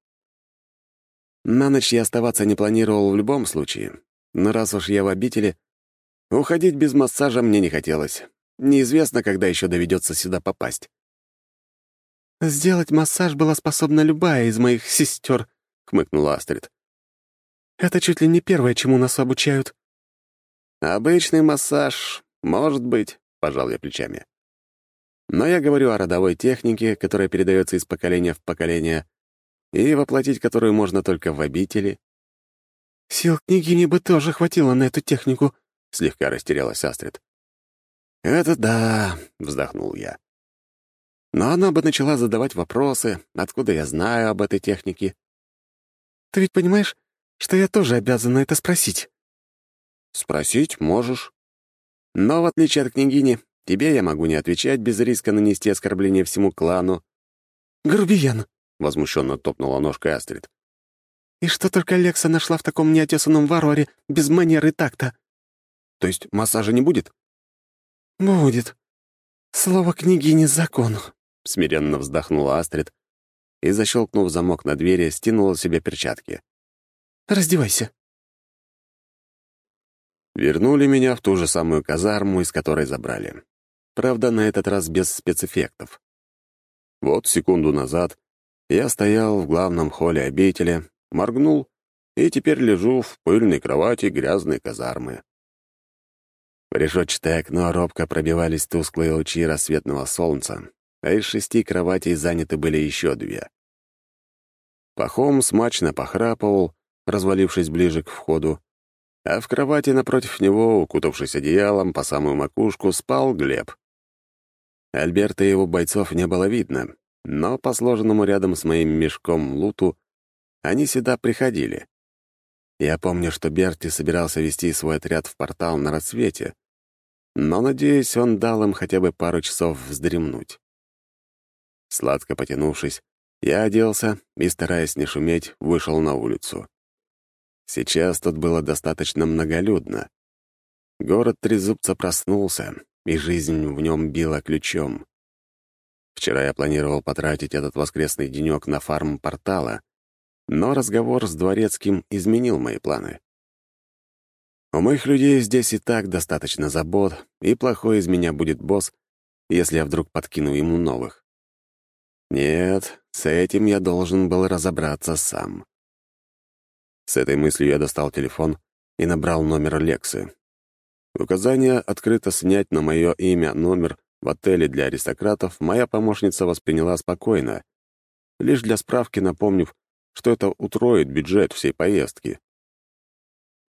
«На ночь я оставаться не планировал в любом случае, но раз уж я в обители, уходить без массажа мне не хотелось. Неизвестно, когда еще доведется сюда попасть». «Сделать массаж была способна любая из моих сестер», — хмыкнула Астрид. Это чуть ли не первое, чему нас обучают». «Обычный массаж, может быть», — пожал я плечами. «Но я говорю о родовой технике, которая передается из поколения в поколение, и воплотить которую можно только в обители». «Сил княгини бы тоже хватило на эту технику», — слегка растерялась Астрид. «Это да», — вздохнул я. «Но она бы начала задавать вопросы, откуда я знаю об этой технике». «Ты ведь понимаешь, что я тоже обязана это спросить». «Спросить можешь. Но, в отличие от княгини, тебе я могу не отвечать без риска нанести оскорбление всему клану». «Грубиян», — возмущенно топнула ножкой Астрид. «И что только Лекса нашла в таком неотесанном варваре без манеры такта?» «То есть массажа не будет?» «Будет. Слово княгини — закон», — смиренно вздохнула Астрид и, защелкнув замок на двери, стянула себе перчатки. Раздевайся». Вернули меня в ту же самую казарму, из которой забрали. Правда, на этот раз без спецэффектов. Вот секунду назад я стоял в главном холле обители, моргнул и теперь лежу в пыльной кровати грязной казармы. В решетчатое окно робко пробивались тусклые лучи рассветного солнца, а из шести кроватей заняты были еще две. Пахом смачно похрапывал, развалившись ближе к входу, а в кровати напротив него, укутавшись одеялом по самую макушку, спал Глеб. Альберта и его бойцов не было видно, но по сложенному рядом с моим мешком луту они сюда приходили. Я помню, что Берти собирался вести свой отряд в портал на рассвете, но, надеюсь, он дал им хотя бы пару часов вздремнуть. Сладко потянувшись, я оделся и, стараясь не шуметь, вышел на улицу. Сейчас тут было достаточно многолюдно. Город Трезубца проснулся, и жизнь в нем била ключом. Вчера я планировал потратить этот воскресный денек на фарм портала, но разговор с Дворецким изменил мои планы. У моих людей здесь и так достаточно забот, и плохой из меня будет босс, если я вдруг подкину ему новых. Нет, с этим я должен был разобраться сам. С этой мыслью я достал телефон и набрал номер Лексы. Указание открыто снять на мое имя номер в отеле для аристократов моя помощница восприняла спокойно, лишь для справки напомнив, что это утроит бюджет всей поездки.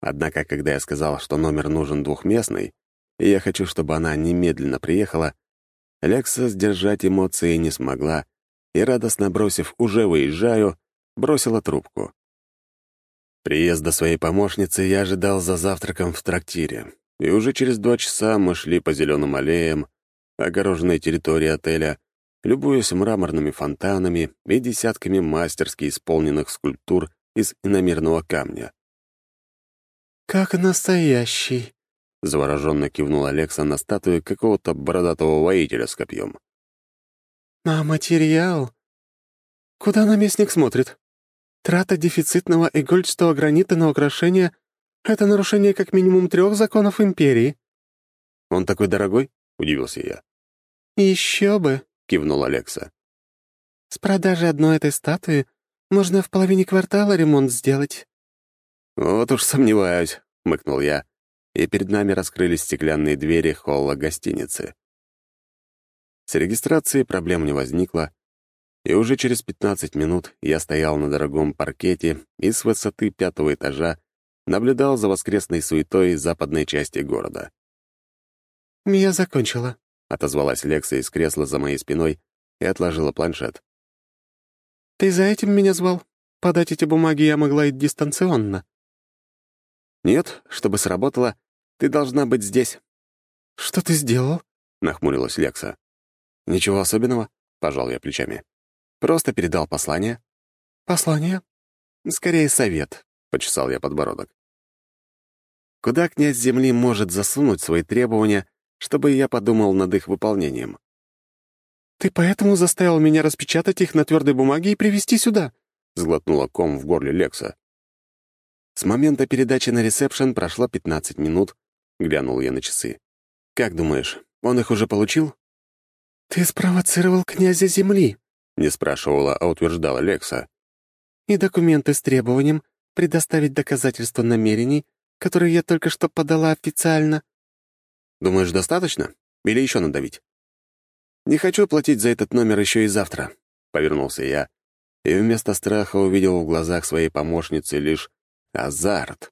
Однако, когда я сказал, что номер нужен двухместный, и я хочу, чтобы она немедленно приехала, Лекса сдержать эмоции не смогла и, радостно бросив «уже выезжаю», бросила трубку. Приезда своей помощницы я ожидал за завтраком в трактире, и уже через два часа мы шли по зеленым аллеям, огороженной территории отеля, любуясь мраморными фонтанами и десятками мастерски исполненных скульптур из иномерного камня. «Как настоящий», — завороженно кивнул Алекса на статую какого-то бородатого воителя с копьем. «А материал? Куда наместник смотрит? Трата дефицитного игольчатого гранита на украшение — это нарушение как минимум трех законов Империи». «Он такой дорогой?» — удивился я. «Еще бы», — кивнул Алекса. «С продажи одной этой статуи можно в половине квартала ремонт сделать». «Вот уж сомневаюсь», — мыкнул я, и перед нами раскрылись стеклянные двери холла гостиницы. С регистрацией проблем не возникло, и уже через 15 минут я стоял на дорогом паркете и с высоты пятого этажа наблюдал за воскресной суетой западной части города. «Я закончила», — отозвалась Лекса из кресла за моей спиной и отложила планшет. «Ты за этим меня звал? Подать эти бумаги я могла и дистанционно». «Нет, чтобы сработало, ты должна быть здесь». «Что ты сделал?» — нахмурилась Лекса. «Ничего особенного», — пожал я плечами. «Просто передал послание». «Послание?» «Скорее совет», — почесал я подбородок. «Куда князь Земли может засунуть свои требования, чтобы я подумал над их выполнением. «Ты поэтому заставил меня распечатать их на твердой бумаге и привезти сюда?» — сглотнула ком в горле Лекса. С момента передачи на ресепшн прошло 15 минут, глянул я на часы. «Как думаешь, он их уже получил?» «Ты спровоцировал князя Земли», — не спрашивала, а утверждала Лекса. «И документы с требованием предоставить доказательства намерений, которые я только что подала официально». Думаешь, достаточно? Или еще надавить? Не хочу платить за этот номер еще и завтра, — повернулся я, и вместо страха увидел в глазах своей помощницы лишь азарт.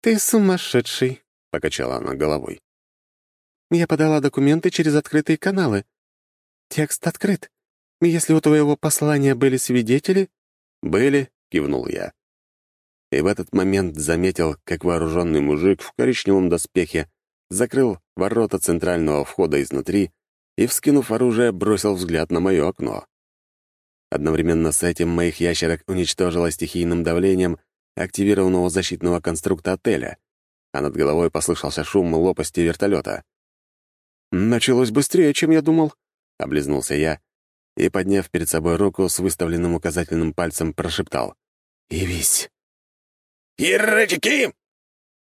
«Ты сумасшедший», — покачала она головой. «Я подала документы через открытые каналы. Текст открыт. Если у твоего послания были свидетели...» «Были», — кивнул я. И в этот момент заметил, как вооруженный мужик в коричневом доспехе закрыл ворота центрального входа изнутри и, вскинув оружие, бросил взгляд на мое окно. Одновременно с этим моих ящерок уничтожило стихийным давлением активированного защитного конструкта отеля, а над головой послышался шум лопасти вертолета. «Началось быстрее, чем я думал», — облизнулся я и, подняв перед собой руку с выставленным указательным пальцем, прошептал. «Явись!» «Еретики!»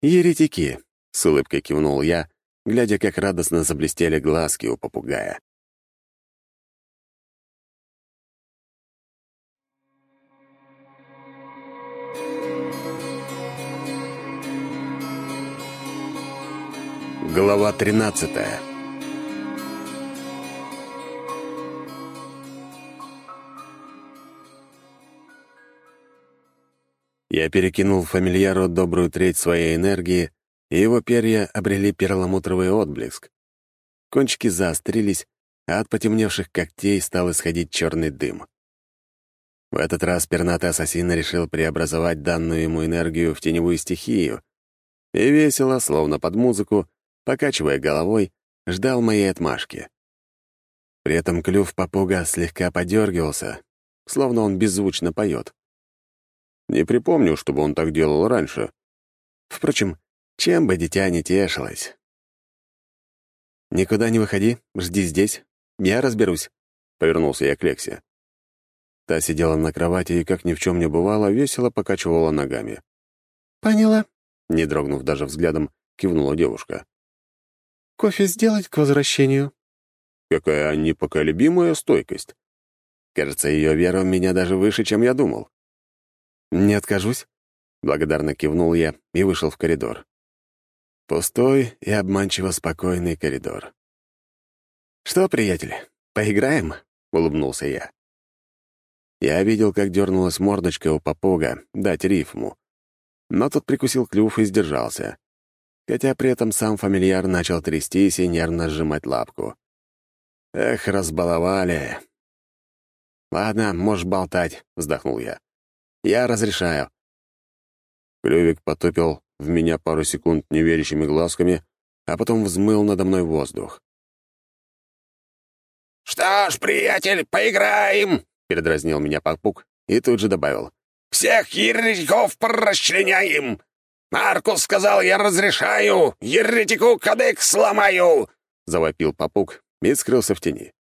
«Еретики!» — с улыбкой кивнул я, глядя, как радостно заблестели глазки у попугая. Глава тринадцатая Я перекинул фамильяру добрую треть своей энергии и его перья обрели перламутровый отблеск. Кончики заострились, а от потемневших когтей стал исходить черный дым. В этот раз пернатый ассасин решил преобразовать данную ему энергию в теневую стихию и весело, словно под музыку, покачивая головой, ждал моей отмашки. При этом клюв попуга слегка подергивался, словно он беззвучно поет. Не припомню, чтобы он так делал раньше. Впрочем, чем бы дитя не тешилось. «Никуда не выходи, жди здесь. Я разберусь», — повернулся я к Лексе. Та сидела на кровати и, как ни в чем не бывало, весело покачивала ногами. «Поняла», — не дрогнув даже взглядом, кивнула девушка. «Кофе сделать к возвращению?» Какая непоколебимая стойкость. Кажется, ее вера в меня даже выше, чем я думал. «Не откажусь», — благодарно кивнул я и вышел в коридор. Пустой и обманчиво спокойный коридор. «Что, приятель, поиграем?» — улыбнулся я. Я видел, как дернулась мордочка у попуга дать рифму. Но тот прикусил клюв и сдержался. Хотя при этом сам фамильяр начал трястись и нервно сжимать лапку. «Эх, разбаловали!» «Ладно, можешь болтать», — вздохнул я. «Я разрешаю». Клювик потопил в меня пару секунд неверящими глазками, а потом взмыл надо мной воздух. «Что ж, приятель, поиграем!» — передразнил меня Папук и тут же добавил. «Всех еретиков порасчленяем! Маркус сказал, я разрешаю! Еретику кадык сломаю!» — завопил Папук и скрылся в тени.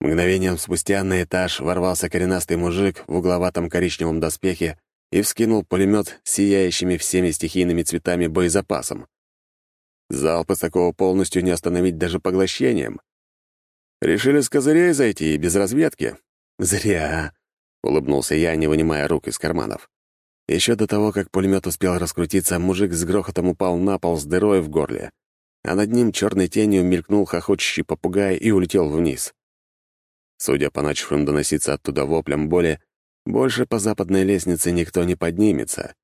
Мгновением спустя на этаж ворвался коренастый мужик в угловатом коричневом доспехе и вскинул пулемет сияющими всеми стихийными цветами боезапасом. Залпы такого полностью не остановить даже поглощением. Решили с козырей зайти и без разведки? Зря, — улыбнулся я, не вынимая рук из карманов. Еще до того, как пулемет успел раскрутиться, мужик с грохотом упал на пол с дырой в горле, а над ним черной тенью мелькнул хохочущий попугай и улетел вниз. Судя по начавшим доноситься оттуда воплям боли, больше по западной лестнице никто не поднимется.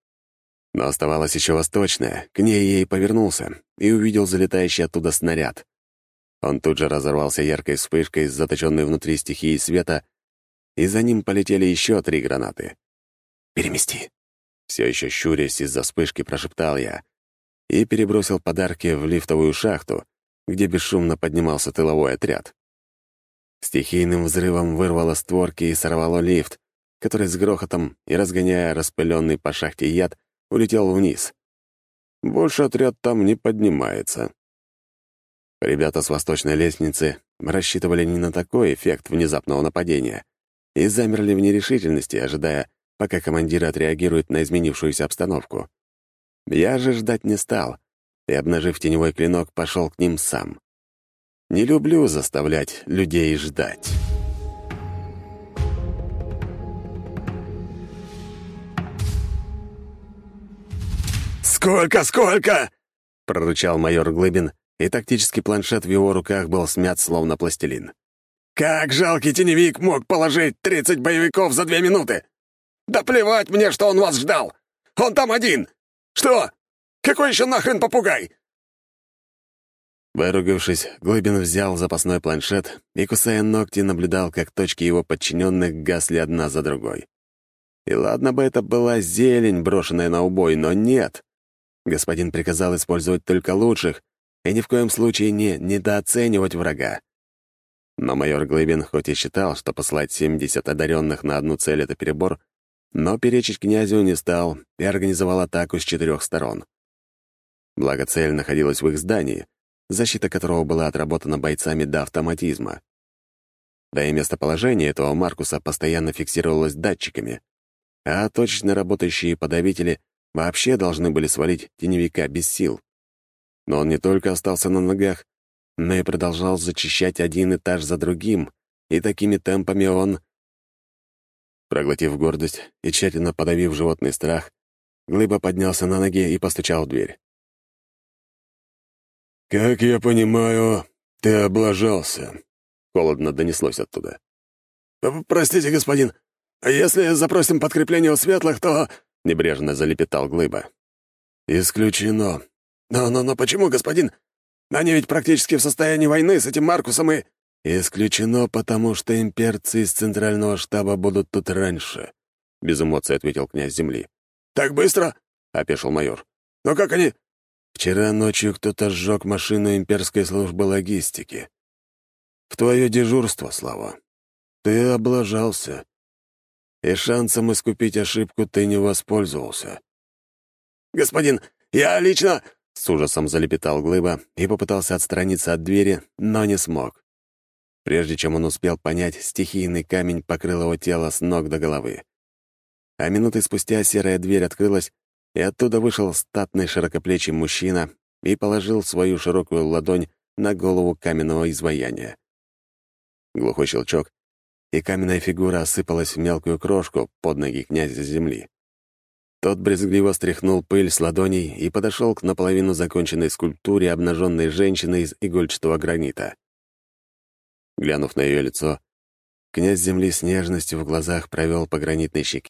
Но оставалась еще восточная, к ней и повернулся, и увидел залетающий оттуда снаряд. Он тут же разорвался яркой вспышкой, заточенной внутри стихии света, и за ним полетели еще три гранаты. «Перемести!» Все еще щурясь из-за вспышки, прошептал я и перебросил подарки в лифтовую шахту, где бесшумно поднимался тыловой отряд. Стихийным взрывом вырвало створки и сорвало лифт, который с грохотом и разгоняя распыленный по шахте яд, улетел вниз. Больше отряд там не поднимается. Ребята с восточной лестницы рассчитывали не на такой эффект внезапного нападения и замерли в нерешительности, ожидая, пока командир отреагирует на изменившуюся обстановку. Я же ждать не стал и, обнажив теневой клинок, пошел к ним сам. Не люблю заставлять людей ждать. «Сколько, сколько?» — прорычал майор Глыбин, и тактический планшет в его руках был смят, словно пластилин. «Как жалкий теневик мог положить 30 боевиков за две минуты? Да плевать мне, что он вас ждал! Он там один! Что? Какой еще нахрен попугай? Выругавшись, Глыбин взял запасной планшет и, кусая ногти, наблюдал, как точки его подчиненных гасли одна за другой. И ладно бы это была зелень, брошенная на убой, но нет. Господин приказал использовать только лучших и ни в коем случае не недооценивать врага. Но майор Глыбин хоть и считал, что послать 70 одаренных на одну цель — это перебор, но перечить князю не стал и организовал атаку с четырех сторон. Благо цель находилась в их здании, защита которого была отработана бойцами до автоматизма. Да и местоположение этого Маркуса постоянно фиксировалось датчиками, а точно работающие подавители вообще должны были свалить теневика без сил. Но он не только остался на ногах, но и продолжал зачищать один этаж за другим, и такими темпами он... Проглотив гордость и тщательно подавив животный страх, Глыба поднялся на ноги и постучал в дверь. «Как я понимаю, ты облажался», — холодно донеслось оттуда. «Простите, господин, а если запросим подкрепление у светлых, то...» — небрежно залепетал Глыба. «Исключено». «Но, но, но почему, господин? Они ведь практически в состоянии войны с этим Маркусом и...» «Исключено, потому что имперцы из Центрального штаба будут тут раньше», — без эмоций ответил князь Земли. «Так быстро?» — опешил майор. «Но как они...» Вчера ночью кто-то сжег машину имперской службы логистики. В твое дежурство, Слава. Ты облажался. И шансом искупить ошибку ты не воспользовался. «Господин, я лично...» — с ужасом залепетал Глыба и попытался отстраниться от двери, но не смог. Прежде чем он успел понять, стихийный камень покрыл его тело с ног до головы. А минуты спустя серая дверь открылась, и оттуда вышел статный широкоплечий мужчина и положил свою широкую ладонь на голову каменного изваяния. Глухой щелчок, и каменная фигура осыпалась в мелкую крошку под ноги князя земли. Тот брезгливо стряхнул пыль с ладоней и подошел к наполовину законченной скульптуре обнаженной женщины из игольчатого гранита. Глянув на ее лицо, князь земли с нежностью в глазах провел по гранитной щеке